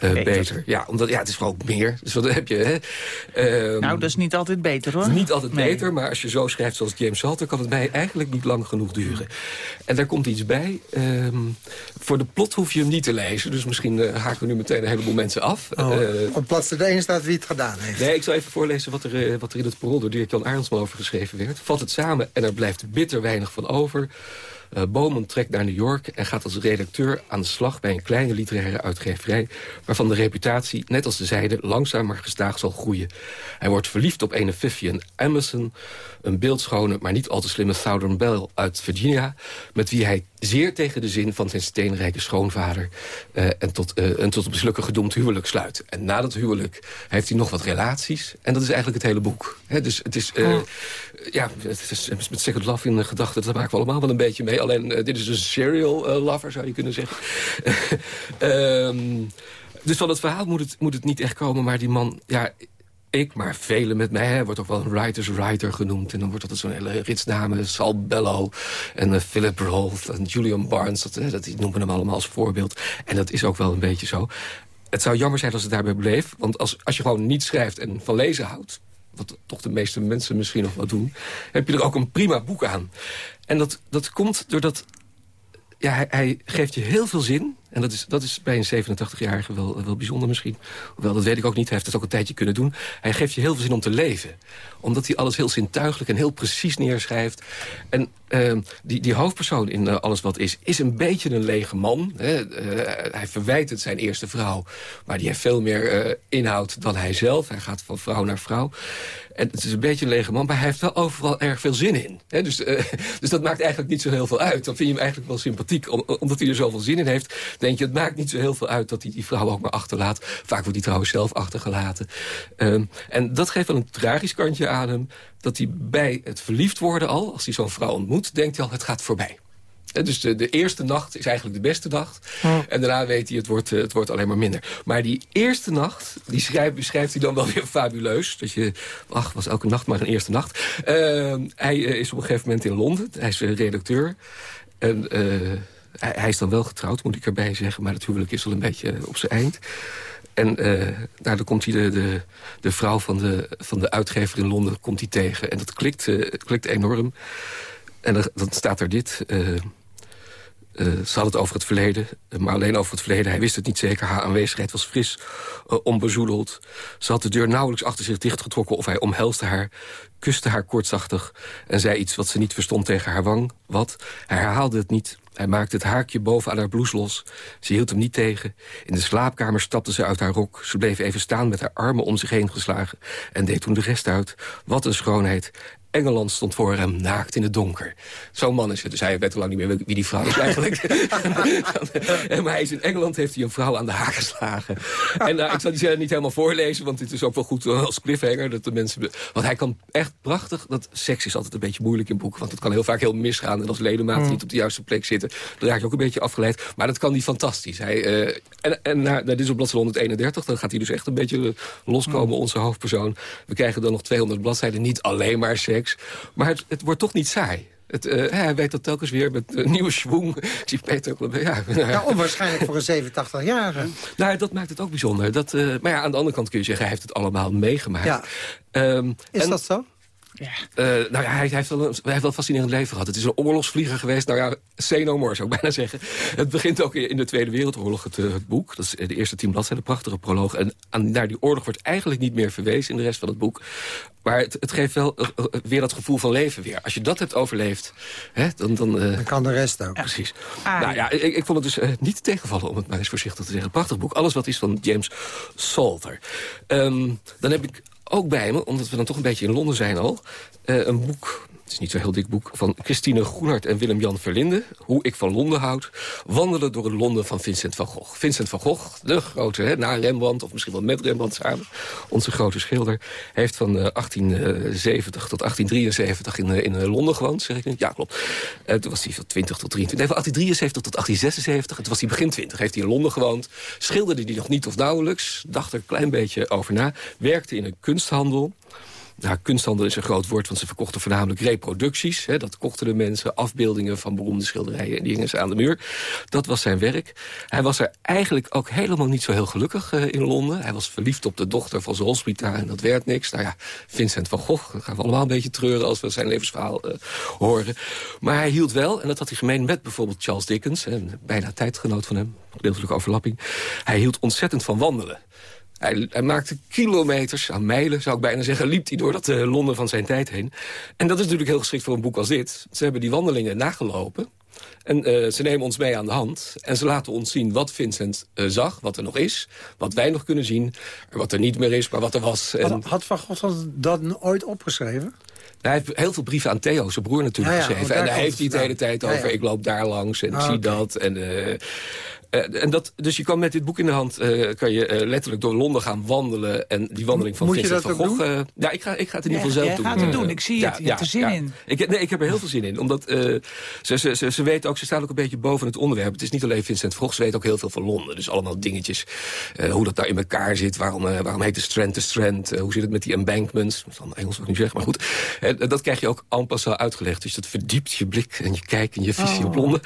uh, beter. beter. Ja, omdat ja, het is gewoon ook meer. Dus wat heb je, hè? Uh, nou, dat is niet altijd beter, hoor. Het is niet altijd nee. beter, maar als je zo schrijft zoals James Salter... kan het mij eigenlijk niet lang genoeg duren. En daar komt iets bij. Um, voor de plot hoef je hem niet te lezen. Dus misschien uh, haken we nu meteen een heleboel mensen af. Oh, op plaats 1 staat wie het gedaan heeft. Nee, ik zal even voorlezen wat er, uh, wat er in het parool door Dirk-Jan Arendsman over geschreven werd. Vat het samen en er blijft bitter weinig van over. Uh, Bowman trekt naar New York en gaat als redacteur aan de slag... bij een kleine literaire uitgeverij... waarvan de reputatie, net als de zijde, langzaam maar gestaag zal groeien. Hij wordt verliefd op een Vivian Emerson... een beeldschone, maar niet al te slimme Southern Belle uit Virginia... met wie hij zeer tegen de zin van zijn steenrijke schoonvader... Uh, en, tot, uh, en tot een mislukken gedoemd huwelijk sluit. En na dat huwelijk heeft hij nog wat relaties. En dat is eigenlijk het hele boek. He, dus het is... Uh, oh. Ja, het is met Second Love in de gedachte... dat maken we allemaal wel een beetje mee. Alleen, dit is een serial lover, zou je kunnen zeggen. um, dus van het verhaal moet het, moet het niet echt komen. Maar die man... Ja, ik, maar velen met mij. Hij wordt ook wel een writer's writer genoemd. En dan wordt dat zo'n hele ritsnamen. Sal Bellow en uh, Philip Roth en Julian Barnes. Dat, dat, die noemen hem allemaal als voorbeeld. En dat is ook wel een beetje zo. Het zou jammer zijn als het daarbij bleef. Want als, als je gewoon niet schrijft en van lezen houdt... wat toch de meeste mensen misschien nog wel doen... heb je er ook een prima boek aan. En dat, dat komt doordat ja, hij, geeft je heel veel zin. En dat is, dat is bij een 87-jarige wel, wel bijzonder misschien. Hoewel, dat weet ik ook niet. Hij heeft het ook een tijdje kunnen doen. Hij geeft je heel veel zin om te leven. Omdat hij alles heel zintuigelijk en heel precies neerschrijft. En uh, die, die hoofdpersoon in uh, Alles Wat Is... is een beetje een lege man. Hè. Uh, hij verwijt het zijn eerste vrouw. Maar die heeft veel meer inhoud dan hij zelf. Hij gaat van vrouw naar vrouw. En het is een beetje een lege man, maar hij heeft wel overal erg veel zin in. Dus, uh, dus dat maakt eigenlijk niet zo heel veel uit. Dan vind je hem eigenlijk wel sympathiek, om, omdat hij er zoveel zin in heeft. denk je, het maakt niet zo heel veel uit dat hij die vrouw ook maar achterlaat. Vaak wordt die trouwens zelf achtergelaten. Um, en dat geeft wel een tragisch kantje aan hem. Dat hij bij het verliefd worden al, als hij zo'n vrouw ontmoet... denkt hij al, het gaat voorbij. Dus de, de, eerste nacht is eigenlijk de beste nacht. Ja. En daarna weet hij, het wordt, het wordt alleen maar minder. Maar die eerste nacht, die schrijft, beschrijft hij dan wel weer fabuleus. Dat je, ach, was elke nacht maar een eerste nacht. Uh, hij is op een gegeven moment in Londen. Hij is redacteur. En uh, hij, hij, is dan wel getrouwd, moet ik erbij zeggen. Maar het huwelijk is al een beetje op zijn eind. En uh, nou, dan komt hij de, de, de, vrouw van de, van de uitgever in Londen komt hij tegen. En dat klikt, klikt enorm. En dan, dan staat er dit... Uh, ze had het over het verleden, maar alleen over het verleden. Hij wist het niet zeker. Haar aanwezigheid was fris, uh, onbezoedeld. Ze had de deur nauwelijks achter zich dichtgetrokken... of hij omhelsde haar, kuste haar kortzachtig... en zei iets wat ze niet verstond tegen haar wang. Wat? Hij herhaalde het niet. Hij maakte het haakje boven aan haar blouse los. Ze hield hem niet tegen. In de slaapkamer stapte ze uit haar rok. Ze bleef even staan met haar armen om zich heen geslagen... en deed toen de rest uit. Wat een schoonheid. Engeland stond voor hem naakt in het donker. Zo'n man is het. Dus hij weet al lang niet meer wie die vrouw is eigenlijk. maar hij is in Engeland heeft hij een vrouw aan de haak geslagen. En uh, ik zal die niet helemaal voorlezen, want dit is ook wel goed als cliffhanger. Dat de mensen, want hij kan echt prachtig... Dat seks is altijd een beetje moeilijk in boeken, want het kan heel vaak heel misgaan. En als ledematen mm. niet op de juiste plek zitten, dan raak je ook een beetje afgeleid. Maar dat kan hij fantastisch. Hij, uh, en en nou, dit is op bladzijde 131, dan gaat hij dus echt een beetje loskomen, mm. onze hoofdpersoon. We krijgen dan nog 200 bladzijden, niet alleen maar seks maar het, het wordt toch niet saai. Het, uh, hij weet dat telkens weer met uh, nieuwe schwung. Ik zie Peter ook. Ja, ja, onwaarschijnlijk voor een 87-jarige. Nou, dat maakt het ook bijzonder. Dat, uh, maar ja, aan de andere kant kun je zeggen... hij heeft het allemaal meegemaakt. Ja. Um, Is en, dat zo? Ja. Uh, nou ja, hij heeft, wel een, hij heeft wel een fascinerend leven gehad. Het is een oorlogsvlieger geweest. Nou ja, say no more, zou ik bijna zeggen. Het begint ook in de Tweede Wereldoorlog, het, het boek. Dat is de eerste tien bladzijden, prachtige proloog. En aan, naar die oorlog wordt eigenlijk niet meer verwezen in de rest van het boek. Maar het, het geeft wel uh, weer dat gevoel van leven weer. Als je dat hebt overleefd, hè, dan... Dan, uh, dan kan de rest ook. Precies. Ah, nou ja, ik, ik, vond het dus niet tegenvallen, om het maar eens voorzichtig te zeggen. Prachtig boek. Alles wat is van James Salter. Um, dan heb ik ook bij me, omdat we dan toch een beetje in Londen zijn al... Uh, een boek het is niet zo'n heel dik boek... van Christine Groenhart en Willem-Jan Verlinde. Hoe ik van Londen houd. Wandelen door het Londen van Vincent van Gogh. Vincent van Gogh, de grote, hè, na Rembrandt... of misschien wel met Rembrandt samen, onze grote schilder... heeft van 1870 tot 1873 in, in Londen gewoond, zeg ik? Ja, klopt. Uh, toen was hij van 20 tot 23. Nee, van 1873 tot 1876. En toen was hij begin 20. Heeft hij in Londen gewoond. Schilderde hij nog niet of nauwelijks. Dacht er een klein beetje over na. Werkte in een kunsthandel. Kunsthandel is een groot woord, want ze verkochten voornamelijk reproducties. Hè, dat kochten de mensen, afbeeldingen van beroemde schilderijen... en die hingen ze aan de muur. Dat was zijn werk. Hij was er eigenlijk ook helemaal niet zo heel gelukkig uh, in Londen. Hij was verliefd op de dochter van zijn hospita en dat werd niks. Nou ja, Vincent van Gogh, dat gaan we allemaal een beetje treuren... als we zijn levensverhaal uh, horen. Maar hij hield wel, en dat had hij gemeen met bijvoorbeeld Charles Dickens... bijna tijdgenoot van hem, gedeeltelijke overlapping... hij hield ontzettend van wandelen. Hij, hij, maakte kilometers, aan mijlen zou ik bijna zeggen... liep hij door dat uh, Londen van zijn tijd heen. En dat is natuurlijk heel geschikt voor een boek als dit. Ze hebben die wandelingen nagelopen. En uh, ze nemen ons mee aan de hand. En ze laten ons zien wat Vincent uh, zag, wat er nog is. Wat wij nog kunnen zien. Wat er niet meer is, maar wat er was. En... Had, had Van Gogh dat ooit opgeschreven? Hij heeft heel veel brieven aan Theo, zijn broer natuurlijk, ja, ja, geschreven. En daar heeft hij het de hele tijd over. Ik loop daar langs en ah, ik zie okay. dat. En, uh, uh, en dat, dus je kan met dit boek in de hand uh, kan je uh, letterlijk door Londen gaan wandelen. En die wandeling van Moet Vincent je dat van Gogh... doen? ja, ik ga, ik ga het in ieder geval zelf doen. Jij gaat het doen, ik zie het. Je hebt er zin in. Ik, nee, ik heb er heel veel zin in. Omdat ze, ze, ze, ze weten ook, ze staan ook een beetje boven het onderwerp. Het is niet alleen Vincent van Gogh, ze weten ook heel veel van Londen. Dus allemaal dingetjes. hoe dat daar in elkaar zit. Waarom, waarom heet de Strand de Strand? hoe zit het met die embankments? Dat zal Engels ook niet zeggen, maar goed. dat krijg je ook amper zo uitgelegd. Dus dat verdiept je blik en je kijk en je visie Oh. op Londen.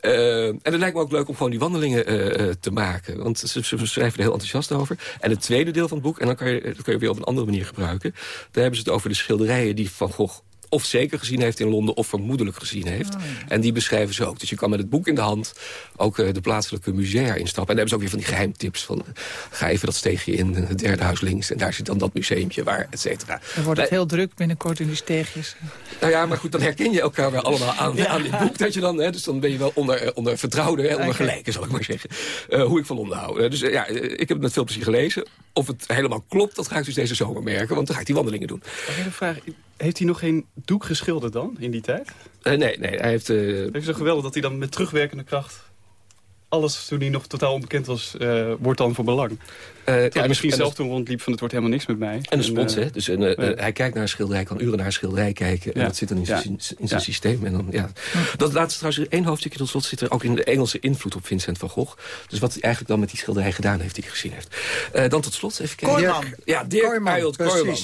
en het lijkt me ook leuk om gewoon die wandelingen te maken. Want ze, ze schrijven er heel enthousiast over. En het tweede deel van het boek, en dan kan je, dat kan je weer op een andere manier gebruiken... daar hebben ze het over de schilderijen die Van Gogh of zeker gezien heeft in Londen of vermoedelijk gezien heeft. Oh, En die beschrijven ze ook. Dus je kan met het boek in de hand ook uh, de plaatselijke musea instappen. En daar hebben ze ook weer van die geheimtips van... ga even dat steegje in, het derde huis links... en daar zit dan dat museumpje waar, et cetera. Dan wordt het heel druk binnenkort in die steegjes. Nou ja, maar goed, dan herken je elkaar weer allemaal aan, ja. aan dit boek. Dat je dan, hè, dus dan ben je wel onder, onder vertrouwden, hè, onder okay. gelijken, zal ik maar zeggen. Uh, hoe ik van Londen hou. Dus ja, ik heb het met veel plezier gelezen. Of het helemaal klopt, dat ga ik dus deze zomer merken. Want dan ga ik die wandelingen doen. Vraag? Heeft hij nog geen doek geschilderd dan, in die tijd? Uh, nee, nee, hij heeft... Uh... Het is zo geweldig dat hij dan met terugwerkende kracht... alles toen hij nog totaal onbekend was, uh, wordt dan voor belang. Uh, ja, misschien zelf toen rondliep van het wordt helemaal niks met mij. En de spons, hè. Dus een, ja. hij kijkt naar een schilderij, kan uren naar een schilderij kijken. En dat zit dan in zijn, in zijn systeem. En dan, ja. Dat laatste trouwens, één hoofdstukje tot slot zit er ook in de Engelse invloed op Vincent van Gogh. Dus wat hij eigenlijk dan met die schilderij gedaan heeft, die hij gezien heeft. Uh, dan tot slot, even kijken. Koorman. Ja, Dirk Ayot Koorman. Ja,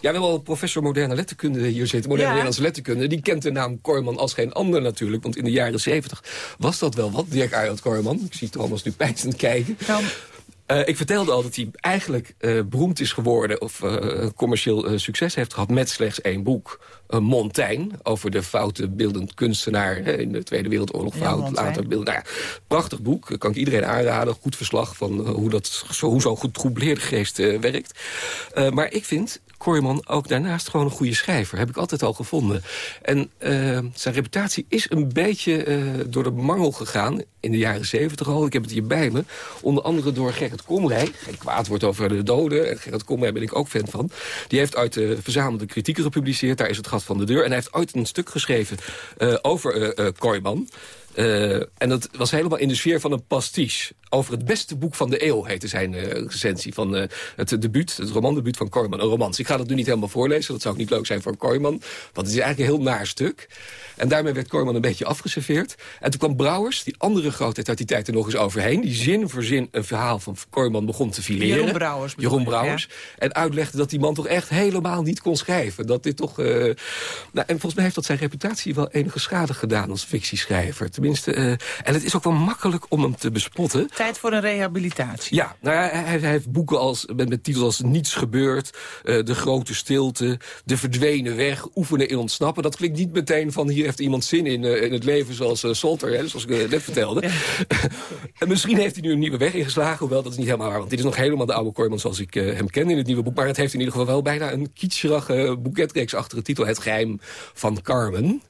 we hebben al professor moderne letterkunde hier zitten. Moderne Nederlandse letterkunde. Die kent de naam Koorman als geen ander natuurlijk. Want in de jaren zeventig was dat wel wat, Dirk Ayot Koorman. Ik zie Thomas nu pijnzend kijken. Uh, ik vertelde al dat hij eigenlijk uh, beroemd is geworden... of uh, commercieel succes heeft gehad met slechts één boek. Montaigne, over de foute beeldend kunstenaar... In de Tweede Wereldoorlog, fout, ja, later beeld. Nou ja, prachtig boek, kan ik iedereen aanraden. Goed verslag van hoe, dat, zo, hoe zo'n goed groep geest werkt. maar ik vind Kooijman ook daarnaast gewoon een goede schrijver. Heb ik altijd al gevonden. En uh, zijn reputatie is een beetje uh, door de mangel gegaan in de jaren zeventig al. Ik heb het hier bij me. Onder andere door Gerrit Komrij. Geen kwaad wordt over de doden. En Gerrit Komrij ben ik ook fan van. Die heeft uit de verzamelde kritieken gepubliceerd. Daar is het gat van de deur. En hij heeft ooit een stuk geschreven over uh. Uh, en dat was helemaal in de sfeer van een pastiche. Over het beste boek van de eeuw heette zijn uh, recensie van uh, het debuut, het romandebuut van Kooijman. Een romans. Ik ga dat nu niet helemaal voorlezen, dat zou ook niet leuk zijn voor Kooijman. Want het is eigenlijk een heel naar stuk. En daarmee werd Kooijman een beetje afgeserveerd. En toen kwam Brouwers, die andere grootheid uit die tijd er nog eens overheen. Die zin voor zin een verhaal van Kooijman begon te fileren. Jeroen Brouwers. Jeroen Brouwers. Ja. En uitlegde dat die man toch echt helemaal niet kon schrijven. Dat dit toch... nou, en volgens mij heeft dat zijn reputatie wel enige schade gedaan als fictieschrijver. Tenminste, uh, en het is ook wel makkelijk om hem te bespotten. Tijd voor een rehabilitatie. Ja, nou ja, hij, hij, heeft boeken als, met, met titels als Niets gebeurt, uh, De grote stilte, De verdwenen weg, Oefenen in ontsnappen. Dat klinkt niet meteen van hier heeft iemand zin in, uh, in het leven zoals Salter, hè, zoals ik net vertelde. Ja. en misschien heeft hij nu een nieuwe weg ingeslagen, hoewel dat is niet helemaal waar. Want dit is nog helemaal de oude Kooijman zoals ik hem ken in het nieuwe boek. Maar het heeft in ieder geval wel bijna een kietscherige boeketreeks achter de titel Het geheim van Carmen.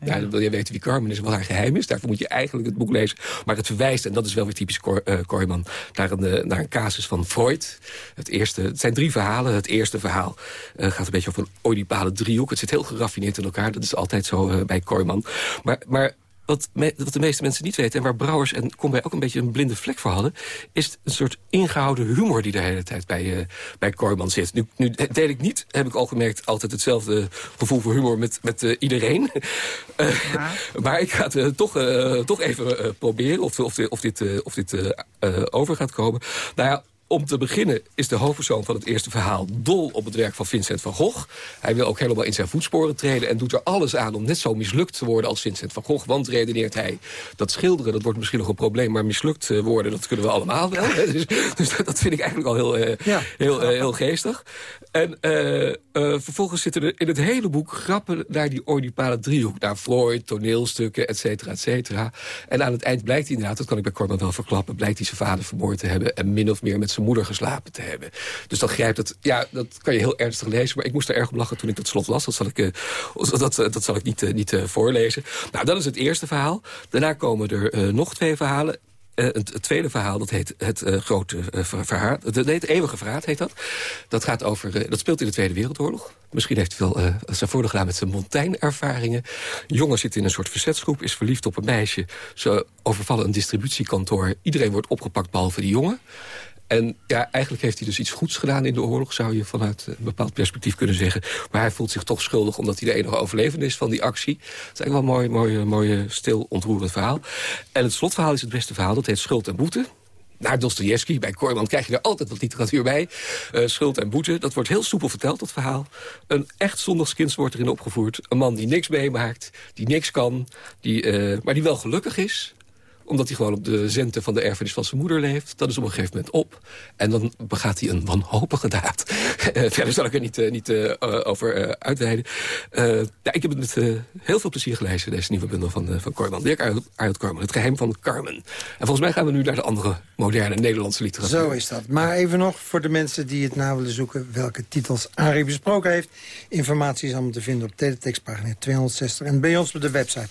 Ja. dan wil je weten wie Carmen is en wat haar geheim is. Daarvoor moet je eigenlijk het boek lezen. Maar het verwijst, en dat is wel weer typisch Cor, uh, naar een, naar een casus van Freud. Het, eerste, het zijn drie verhalen. Het eerste verhaal gaat een beetje over een oedipale driehoek. Het zit heel geraffineerd in elkaar. Dat is altijd zo bij Kooijman. Maar... maar wat, wat, de meeste mensen niet weten... en waar Brouwers en Combay ook een beetje een blinde vlek voor hadden... is een soort ingehouden humor die de hele tijd bij, uh, bij zit. Nu, nu deel ik niet, heb ik al gemerkt... altijd hetzelfde gevoel voor humor met, met uh, iedereen. Uh, Maar ik ga het toch, toch even proberen of, of, of dit, of dit over gaat komen. Nou ja, om te beginnen is de hoofdpersoon van het eerste verhaal dol op het werk van Vincent van Gogh. Hij wil ook helemaal in zijn voetsporen treden en doet er alles aan om net zo mislukt te worden als Vincent van Gogh. Want redeneert hij, dat schilderen, dat wordt misschien nog een probleem, maar mislukt eh, worden, dat kunnen we allemaal wel. Dus, dus, dat vind ik eigenlijk al heel, uh, heel, uh, heel geestig. En vervolgens zitten er in het hele boek grappen naar die Oedipale driehoek. Naar Freud, toneelstukken, et cetera, et cetera. En aan het eind blijkt inderdaad, dat kan ik bij Corman wel verklappen, blijkt hij zijn vader vermoord te hebben en min of meer met moeder geslapen te hebben. Dus dat grijpt het, ja, dat kan je heel ernstig lezen. Maar ik moest er erg om lachen toen ik dat slot las. Dat zal ik, uh, dat, dat zal ik niet, uh, niet uh, voorlezen. Nou, dat is het eerste verhaal. Daarna komen er nog twee verhalen. Het, tweede verhaal, dat heet het grote verhaal. Het, het eeuwige verraad heet dat. Dat, gaat over, dat speelt in de Tweede Wereldoorlog. Misschien heeft hij wel zijn voordeel gedaan met zijn Montaigne-ervaringen. Een jongen zit in een soort verzetsgroep, is verliefd op een meisje. Ze overvallen een distributiekantoor. Iedereen wordt opgepakt behalve die jongen. En ja, eigenlijk heeft hij dus iets goeds gedaan in de oorlog... zou je vanuit een bepaald perspectief kunnen zeggen. Maar hij voelt zich toch schuldig omdat hij de enige overlevende is van die actie. Het is eigenlijk wel een mooi, mooi, mooi stil, ontroerend verhaal. En het slotverhaal is het beste verhaal. Dat heet Schuld en Boete naar Dostoevsky. Bij Korman krijg je er altijd wat literatuur bij. Uh, schuld en boete. Dat wordt heel soepel verteld, dat verhaal. Een echt zondagskind wordt erin opgevoerd. Een man die niks meemaakt, die niks kan, die, maar die wel gelukkig is omdat hij gewoon op de zenten van de erfenis van zijn moeder leeft. Dat is op een gegeven moment op. En dan begaat hij een wanhopige daad. Eh, verder zal ik er niet, uh, niet uh, over uitweiden. ja, ik heb het met heel veel plezier gelezen, deze nieuwe bundel van, van Korman. Dirk Arnold Korman, Het geheim van Carmen. En volgens mij gaan we nu naar de andere moderne Nederlandse literatuur. Zo is dat. Maar even nog voor de mensen die het na willen zoeken... welke titels Arie besproken heeft. Informatie is allemaal te vinden op teletextpagina 260. En bij ons op de website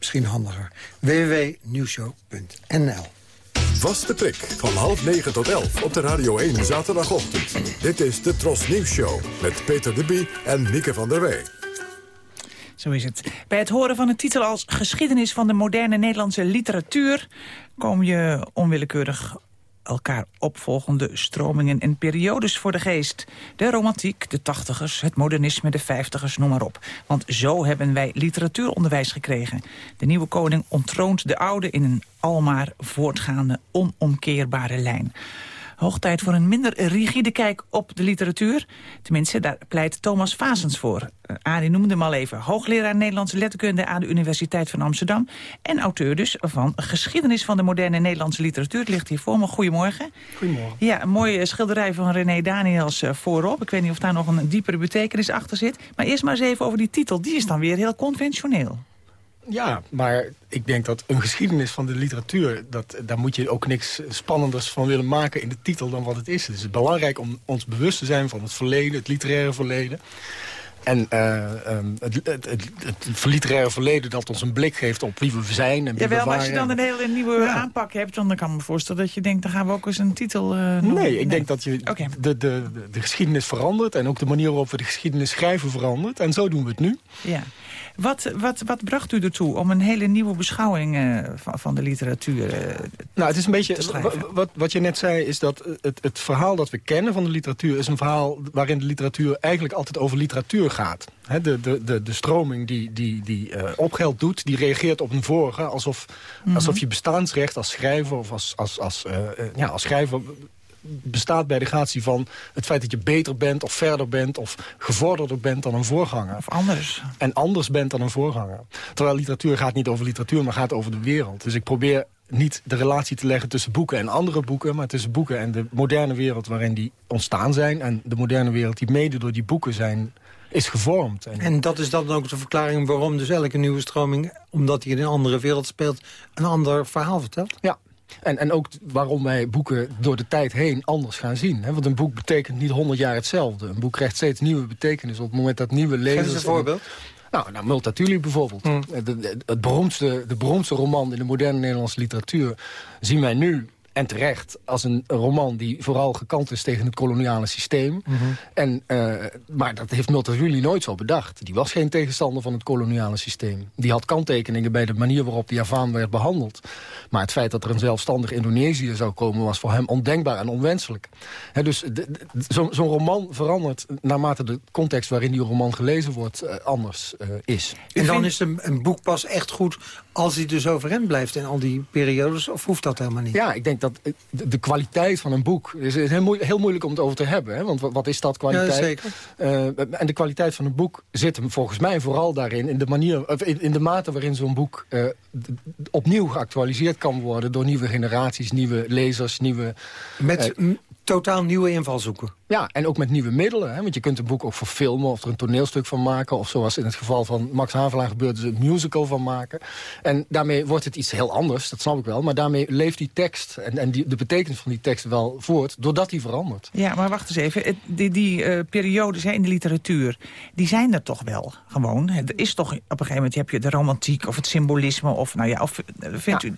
misschien handiger. www.nieuwshow.nl Vaste prik van half negen tot elf op de Radio 1 zaterdagochtend. Dit is de Tros Nieuws Show met Peter de Bie en Mieke van der Wey. Zo is het. Bij het horen van een titel als Geschiedenis van de moderne Nederlandse literatuur... kom je onwillekeurig elkaar opvolgende stromingen en periodes voor de geest. De romantiek, de tachtigers, het modernisme, de vijftigers, noem maar op. Want zo hebben wij literatuuronderwijs gekregen. De nieuwe koning ontroont de oude in een almaar voortgaande, onomkeerbare lijn. Hoog tijd voor een minder rigide kijk op de literatuur. Tenminste, daar pleit Thomas Fazens voor. Uh, Arie noemde hem al even. Hoogleraar Nederlandse letterkunde aan de Universiteit van Amsterdam. En auteur dus van Geschiedenis van de moderne Nederlandse literatuur. Het ligt hier voor me. Goedemorgen. Goedemorgen. Ja, een mooie schilderij van René Daniels uh, voorop. Ik weet niet of daar nog een diepere betekenis achter zit. Maar eerst maar eens even over die titel. Die is dan weer heel conventioneel. Ja, maar ik denk dat een geschiedenis van de literatuur... Dat, daar moet je ook niks spannenders van willen maken in de titel dan wat het is. Het is belangrijk om ons bewust te zijn van het verleden, het literaire verleden. En uh, um, het, het, het, het, literaire verleden dat ons een blik geeft op wie we zijn en wie Jawel, we maar als je dan een hele nieuwe ja. aanpak hebt... dan kan ik me voorstellen dat je denkt... dan gaan we ook eens een titel uh, Nee, ik nee. denk dat je okay. de, de, de geschiedenis verandert... en ook de manier waarop we de geschiedenis schrijven verandert. En zo doen we het nu. Ja. Wat, wat, wat bracht u ertoe om een hele nieuwe beschouwing uh, van, van, de literatuur uh, Nou, het is een beetje, wat, wat je net zei, is dat het, het verhaal dat we kennen van de literatuur... is een verhaal waarin de literatuur eigenlijk altijd over literatuur gaat. He, de, de, de, de stroming die, die, die uh, opgeld doet, die reageert op een vorige... alsof, mm -hmm. alsof je bestaansrecht als schrijver of als, als, als, ja, als schrijver bestaat bij de gratie van het feit dat je beter bent of verder bent... of gevorderder bent dan een voorganger. Of anders. En anders bent dan een voorganger. Terwijl literatuur gaat niet over literatuur, maar gaat over de wereld. Dus ik probeer niet de relatie te leggen tussen boeken en andere boeken... maar tussen boeken en de moderne wereld waarin die ontstaan zijn... en de moderne wereld die mede door die boeken zijn is gevormd. En, en dat is dan ook de verklaring waarom dus elke nieuwe stroming... omdat hij in een andere wereld speelt, een ander verhaal vertelt? Ja, en, en ook waarom wij boeken door de tijd heen anders gaan zien. Want een boek betekent niet 100 jaar hetzelfde. Een boek krijgt steeds nieuwe betekenis op het moment dat nieuwe lezers... Geef eens een voorbeeld. Nou, nou Multatuli bijvoorbeeld. Hmm. De, de, het beroemdste, de beroemdste roman in de moderne Nederlandse literatuur... zien wij nu en terecht als een, roman die vooral gekant is tegen het koloniale systeem. Mhm. en, eh, maar dat heeft Multatuli nooit zo bedacht. Die was geen tegenstander van het koloniale systeem. Die had kanttekeningen bij de manier waarop de Javaan werd behandeld. Maar het feit dat er een zelfstandig Indonesië zou komen... was voor hem ondenkbaar en onwenselijk. Hè, dus zo'n roman verandert naarmate de context waarin die roman gelezen wordt... eh, anders eh, is. En dan is een, een boek pas echt goed als hij dus overeind blijft in al die periodes? Of hoeft dat helemaal niet? Ja, ik denk dat eh, de, kwaliteit van een boek... is is heel, moeilijk, heel moeilijk om het over te hebben. Hè? Want wa- wat is dat kwaliteit? Ja, zeker. Eh, en de kwaliteit van een boek zit hem volgens mij vooral daarin... in de, manier, in, in de mate waarin zo'n boek eh, opnieuw geactualiseerd kan worden... door nieuwe generaties, nieuwe lezers, nieuwe... Met totaal nieuwe invalshoeken. ja, en ook met nieuwe middelen. Hè? Want je kunt een boek ook verfilmen of er een toneelstuk van maken. Of zoals in het geval van Max Havelaar gebeurt, dus een musical van maken. En daarmee wordt het iets heel anders, dat snap ik wel. Maar daarmee leeft die tekst en, en die, de betekenis van die tekst wel voort... doordat die verandert. Ja, maar wacht eens even. Het- Die, die eh, periodes hè, in de literatuur, die zijn er toch wel gewoon. Er is toch op een gegeven moment heb je de romantiek of het symbolisme. Of, nou ja, of eh, vindt u...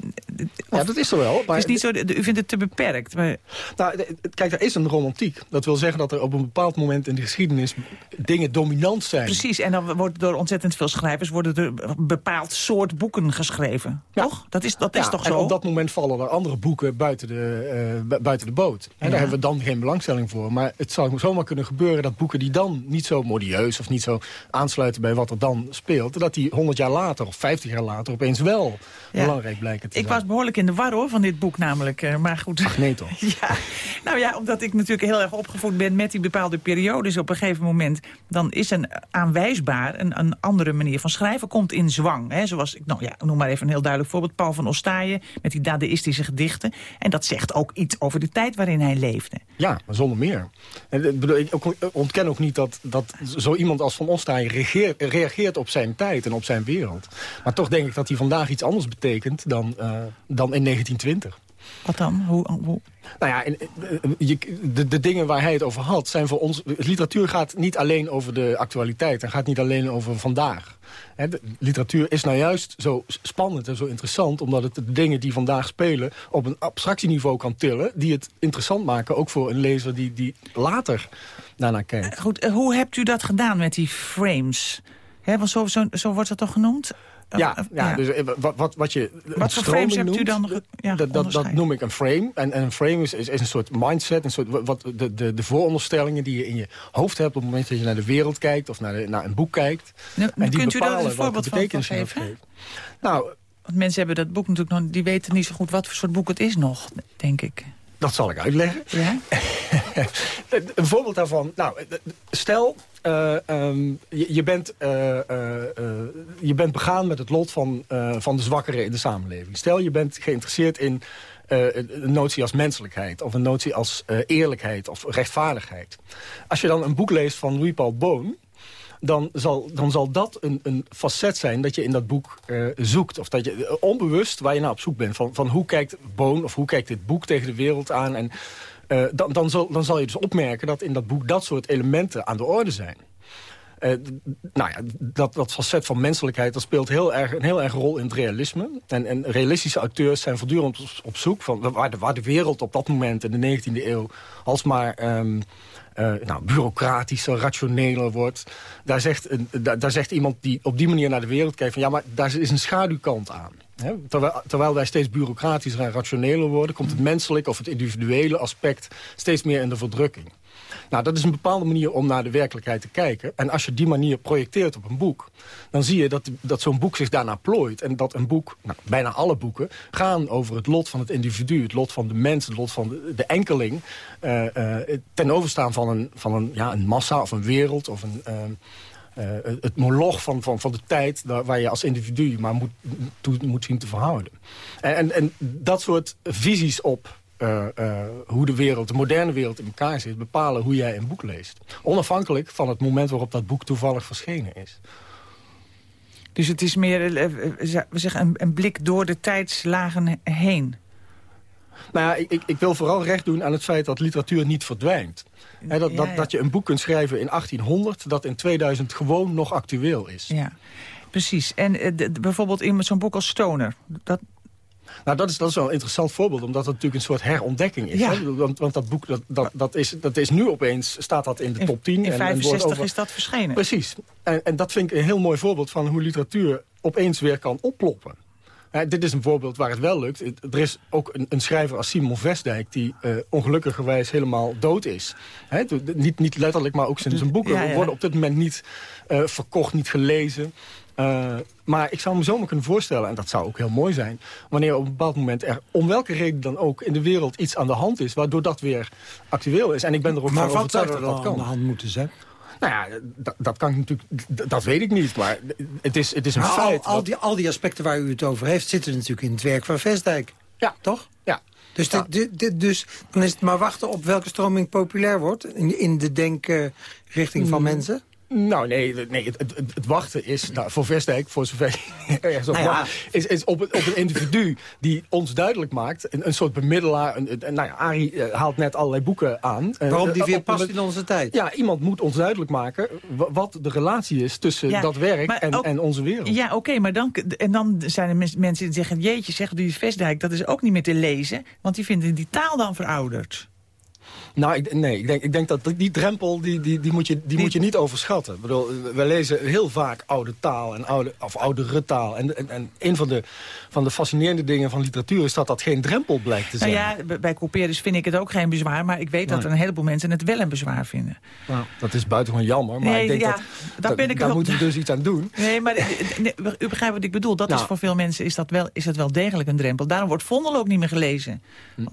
Ja, dat is er wel. Maar het is niet zo, u vindt het te beperkt. Maar, Nou, kijk, er is een romantiek. Dat wil zeggen dat er op een bepaald moment in de geschiedenis... dingen dominant zijn. precies, en dan wordt door ontzettend veel schrijvers... worden er een bepaald soort boeken geschreven. Toch? Dat is, dat is toch en zo? op dat moment vallen er andere boeken buiten de, eh, bu- buiten de boot. En Ja. daar hebben we dan geen belangstelling voor. Maar het zou zomaar kunnen gebeuren dat boeken die dan niet zo modieus... of niet zo aansluiten bij wat er dan speelt... dat die 100 jaar later of 50 jaar later opeens wel belangrijk blijken te Ik zijn. was behoorlijk in de war hoor, van dit boek namelijk. eh, Maar goed. Nee toch? Ja, nou ja, omdat ik natuurlijk heel erg opgevoed ben met die bepaalde periodes. Op een gegeven moment, dan is een aanwijsbaar een, een andere manier van schrijven komt in zwang. Hè. Zoals, ik nou ja, noem maar even een heel duidelijk voorbeeld. Paul van Ostaaien met die dadaïstische gedichten. En dat zegt ook iets over de tijd waarin hij leefde. Ja, zonder meer. En, ik, bedoel, ik ook- ontken ook niet dat, dat zo iemand als Van Ostaaien reageert op zijn tijd en op zijn wereld. Maar toch denk ik dat hij vandaag iets anders betekent dan, eh, dan in 1920. Wat dan? Hoe, hoe? Nou ja, en, eh, je, de, de dingen waar hij het over had zijn voor ons... Literatuur gaat niet alleen over de actualiteit en gaat niet alleen over vandaag. De literatuur is nou juist zo spannend en zo interessant... omdat het de dingen die vandaag spelen op een abstractieniveau kan tillen... die het interessant maken, ook voor een lezer die, die later daarnaar kijkt. Goed, eh, hoe hebt u dat gedaan met die frames? Hè, want zo, zo, zo wordt het toch genoemd? Ja, Eh, ja, dus eh, wat, wat, wat je Wat voor frames hebt u noemt, dan ja, dat, dat, dat noem ik een frame. En, en een frame is, is, is een soort mindset, een soort, wat, de, de, de vooronderstellingen die je in je hoofd hebt... op het moment dat je naar de wereld kijkt of naar, de, naar een boek kijkt. En die kunt u daar een voorbeeld van, geven? Nou, Want mensen hebben dat boek natuurlijk nog... die weten niet zo goed wat voor soort boek het is nog, denk ik. Dat zal ik uitleggen. Ja? een voorbeeld daarvan. Nou, stel, eh, ehm, je, je, bent, eh, eh, eh, je bent begaan met het lot van, eh, van de zwakkeren in de samenleving. Stel, je bent geïnteresseerd in eh, een notie als menselijkheid... of een notie als eh, eerlijkheid of rechtvaardigheid. Als je dan een boek leest van Louis-Paul Boon dan zal, dan zal dat een, een facet zijn dat je in dat boek eh, zoekt. Of dat je eh, onbewust waar je naar op zoek bent. Van, van hoe kijkt Boon of hoe kijkt dit boek tegen de wereld aan. En eh, dan, dan, zal, dan zal je dus opmerken dat in dat boek dat soort elementen aan de orde zijn. Nou ja, dat, dat facet van menselijkheid dat speelt heel erg, een heel erg rol in het realisme. En, en realistische auteurs zijn voortdurend op, zoek van waar de, waar de wereld op dat moment in de 19e eeuw alsmaar ehm eh, nou, bureaucratischer, rationeler wordt. Daar zegt, een, daar, zegt iemand die op die manier naar de wereld kijkt... van ja, maar daar is een schaduwkant aan. Terwijl, terwijl wij steeds bureaucratischer en rationeler worden... komt het menselijke of het individuele aspect steeds meer in de verdrukking. Nou, dat is een bepaalde manier om naar de werkelijkheid te kijken. En als je die manier projecteert op een boek... dan zie je dat, dat zo'n boek zich daarna plooit. En dat een boek, nou, bijna alle boeken... gaan over het lot van het individu, het lot van de mens... het lot van de, enkeling... eh, eh, ten overstaan van een, van een, ja, een massa of een wereld... of een, eh, het moloch van, van, van de tijd waar je als individu maar moet, toe moet zien te verhouden. En, en, en dat soort visies op eh, eh, hoe de wereld, de moderne wereld in elkaar zit... bepalen hoe jij een boek leest. Onafhankelijk van het moment waarop dat boek toevallig verschenen is. Dus het is meer, eh, we zeggen, een, een blik door de tijdslagen heen. Nou ja, ik, ik wil vooral recht doen aan het feit dat literatuur niet verdwijnt. dat, dat, dat je een boek kunt schrijven in 1800... dat in 2000 gewoon nog actueel is. Ja, precies. En bijvoorbeeld in zo'n boek als Stoner. Dat, Nou, dat is, dat is wel een interessant voorbeeld, omdat het natuurlijk een soort herontdekking is. Ja. Hè? Want, want dat boek, dat, dat, dat, is, dat is nu opeens, staat dat in de top 10. in en, en wordt 65 over- is dat verschenen. Precies. En, en dat vind ik een heel mooi voorbeeld van hoe literatuur opeens weer kan opploppen. Hè, dit is een voorbeeld waar het wel lukt. Er is ook een, een schrijver als Simon Vestdijk... die eh, ongelukkigerwijs helemaal dood is. Niet, niet letterlijk, maar ook zijn, zijn boeken Ja, ja. worden op dit moment niet eh, verkocht, niet gelezen. Eh, maar ik zou me zomaar kunnen voorstellen, en dat zou ook heel mooi zijn... wanneer op een bepaald moment er om welke reden dan ook in de wereld iets aan de hand is... waardoor dat weer actueel is. En ik ben er ook Maar van wat zou overtuigd er dat dat aan kan. de hand moeten zijn? Nou ja, dat, kan ik natuurlijk, dat weet ik niet, maar het is, het is een Nou, al, feit. al, dat- die, al die aspecten waar u het over heeft... zitten natuurlijk in het werk van Vestdijk. Ja. Toch? Ja. Dus, dit- dit- dit- dus dan is het maar wachten op welke stroming populair wordt... in, in de denkrichting van Mm. mensen? Nou, nee, nee het, het, het wachten is nou, voor Vestdijk, voor zover ergens op Nou ja. is, is op, een- op een individu die ons duidelijk maakt. Een, een soort bemiddelaar. Een, een- nou ja, Arie eh, haalt net allerlei boeken aan. Eh, Waarom die eh, weer op- past in onze tijd? Ja, iemand moet ons duidelijk maken wa- wat de relatie is tussen Ja, dat werk en, ook- en onze wereld. Ja, oké, maar dan, en dan zijn er mens- mensen die zeggen... jeetje, zeg, die Vestdijk, dat is ook niet meer te lezen. Want die vinden die taal dan verouderd. Nou, ik, nee, ik denk, ik denk dat die drempel, die, die, die, moet, je, die moet je niet overschatten. Ik bedoel, we lezen heel vaak oude taal, en oude, of oudere taal. En, en, en een van de, van de fascinerende dingen van literatuur... is dat dat geen drempel blijkt te zijn. Nou ja, bij Couperus vind ik het ook geen bezwaar. Maar ik weet dat Nee. een heleboel mensen het wel een bezwaar vinden. Nou, dat is buitengewoon jammer, maar Nee, ik denk ja, dat, daar ben ik daar moeten we dus iets aan doen. Nee, maar eh, nee, u begrijpt wat ik bedoel. Dat is Nou. voor veel mensen is dat, wel, is dat wel degelijk een drempel. Daarom wordt Vondel ook niet meer gelezen.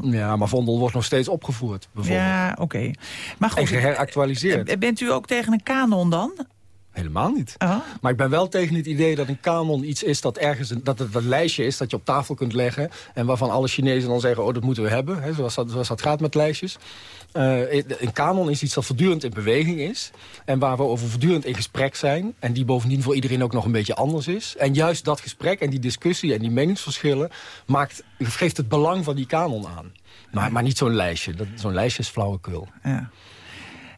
Ja, maar Vondel wordt nog steeds opgevoerd, bijvoorbeeld. Ja, oké. Maar goed, En geheractualiseerd. eh, bent u ook tegen een kanon dan? Helemaal niet. Maar ik ben wel tegen het idee dat een kanon iets is dat ergens een, dat het een lijstje is dat je op tafel kunt leggen. En waarvan alle Chinezen dan zeggen, oh dat moeten we hebben. Hè, zoals, dat, zoals dat gaat met lijstjes. Eh, een kanon is iets dat voortdurend in beweging is. En waar we over voortdurend in gesprek zijn. En die bovendien voor iedereen ook nog een beetje anders is. En juist dat gesprek en die discussie en die meningsverschillen... Maakt, geeft het belang van die kanon aan. Maar, maar niet zo'n lijstje. Zo'n lijstje is flauwekul. Ja.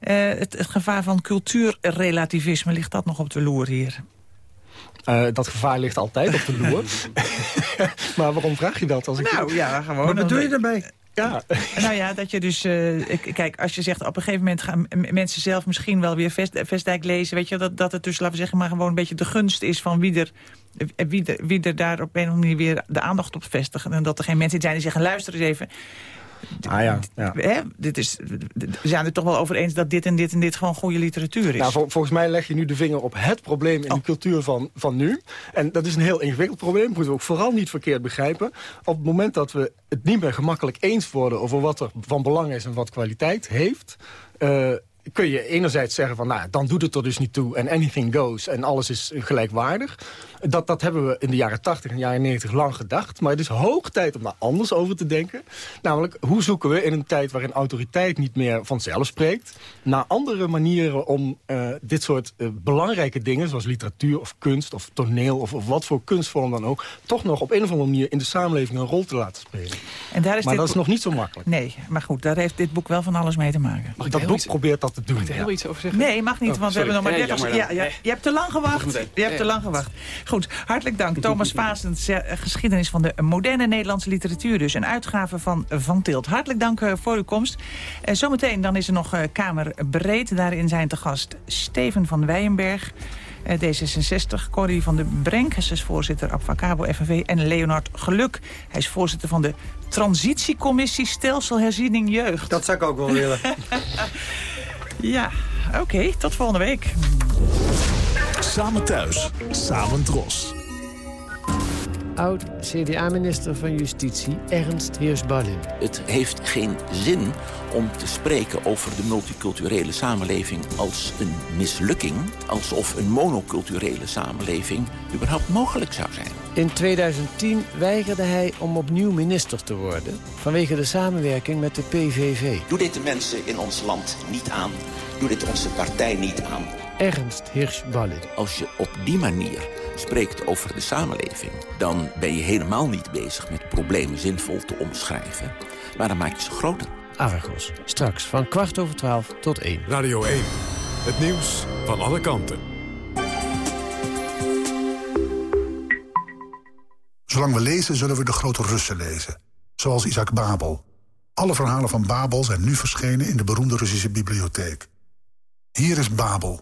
Eh, het, het gevaar van cultuurrelativisme, ligt dat nog op de loer hier? Eh, dat gevaar ligt altijd op de loer. maar waarom vraag je dat? Als ik Nou ja, gewoon. Wat bedoel je daarmee? Ja. Nou ja, dat je dus... eh, kijk, als je zegt op een gegeven moment gaan mensen zelf misschien wel weer Vest, Vestdijk lezen... weet je, dat, dat het dus, laten we zeggen, maar gewoon een beetje de gunst is van wie er, wie er, wie er daar op een of andere manier weer de aandacht op vestigen. En dat er geen mensen zijn die zeggen, luister eens even... Ah ja, ja. Hè, dit is, we zijn er toch wel over eens dat dit en dit en dit gewoon goede literatuur is. Nou, vol- volgens mij leg je nu de vinger op het probleem in Oh. de cultuur van, van nu. En dat is een heel ingewikkeld probleem. Moeten we ook vooral niet verkeerd begrijpen. Op het moment dat we het niet meer gemakkelijk eens worden... over wat er van belang is en wat kwaliteit heeft... eh, kun je enerzijds zeggen van, nou, dan doet het er dus niet toe... en anything goes en alles is gelijkwaardig. Dat, dat hebben we in de jaren 80 en jaren 90 lang gedacht. Maar het is hoog tijd om daar anders over te denken. Namelijk, hoe zoeken we in een tijd waarin autoriteit niet meer vanzelf spreekt... naar andere manieren om eh, dit soort eh, belangrijke dingen... zoals literatuur of kunst of toneel of, of wat voor kunstvorm dan ook... toch nog op een of andere manier in de samenleving een rol te laten spelen. En daar is maar dit dat is nog niet zo makkelijk. Nee, maar goed, daar heeft dit boek wel van alles mee te maken. dat boek probeert dat te doen. Mag ik er ja. heel iets over zeggen? Nee, mag niet, Oh, want we hebben nog maar Nee, 30 jammer ja, Je hebt te lang gewacht. Je hebt te lang gewacht. Goed, hartelijk dank. Thomas Vaasens, eh, geschiedenis van de moderne Nederlandse literatuur dus. Een uitgave van Van Tilt. Hartelijk dank eh, voor uw komst. Eh, zometeen dan is er nog eh, Kamer Breed. Daarin zijn te gast Steven van Wijenberg... eh, D66, Corrie van de Brenk, is voorzitter Abfacabo FNV... en Leonard Geluk, hij is voorzitter van de Transitiecommissie Stelselherziening Jeugd. Dat zou ik ook wel willen. Ja, oké, tot volgende week. Samen thuis, samen dros. Oud-CDA-minister van Justitie Ernst Heersbalin. Het heeft geen zin om te spreken over de multiculturele samenleving als een mislukking. Alsof een monoculturele samenleving überhaupt mogelijk zou zijn. In 2010 weigerde hij om opnieuw minister te worden... vanwege de samenwerking met de PVV. Doe dit de mensen in ons land niet aan. doet dit onze partij niet aan. Ernst Hirschwallen. Als je op die manier spreekt over de samenleving... dan ben je helemaal niet bezig met problemen zinvol te omschrijven. Maar dan maak je ze groter. Argos, straks van kwart over twaalf tot één. Radio 1, het nieuws van alle kanten. Zolang we lezen, zullen we de grote Russen lezen. Zoals Isaac Babel. Alle verhalen van Babel zijn nu verschenen in de beroemde Russische bibliotheek. Hier is Babel,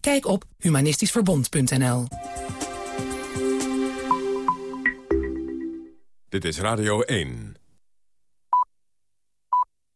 Kijk op humanistischverbond.nl Dit is Radio 1.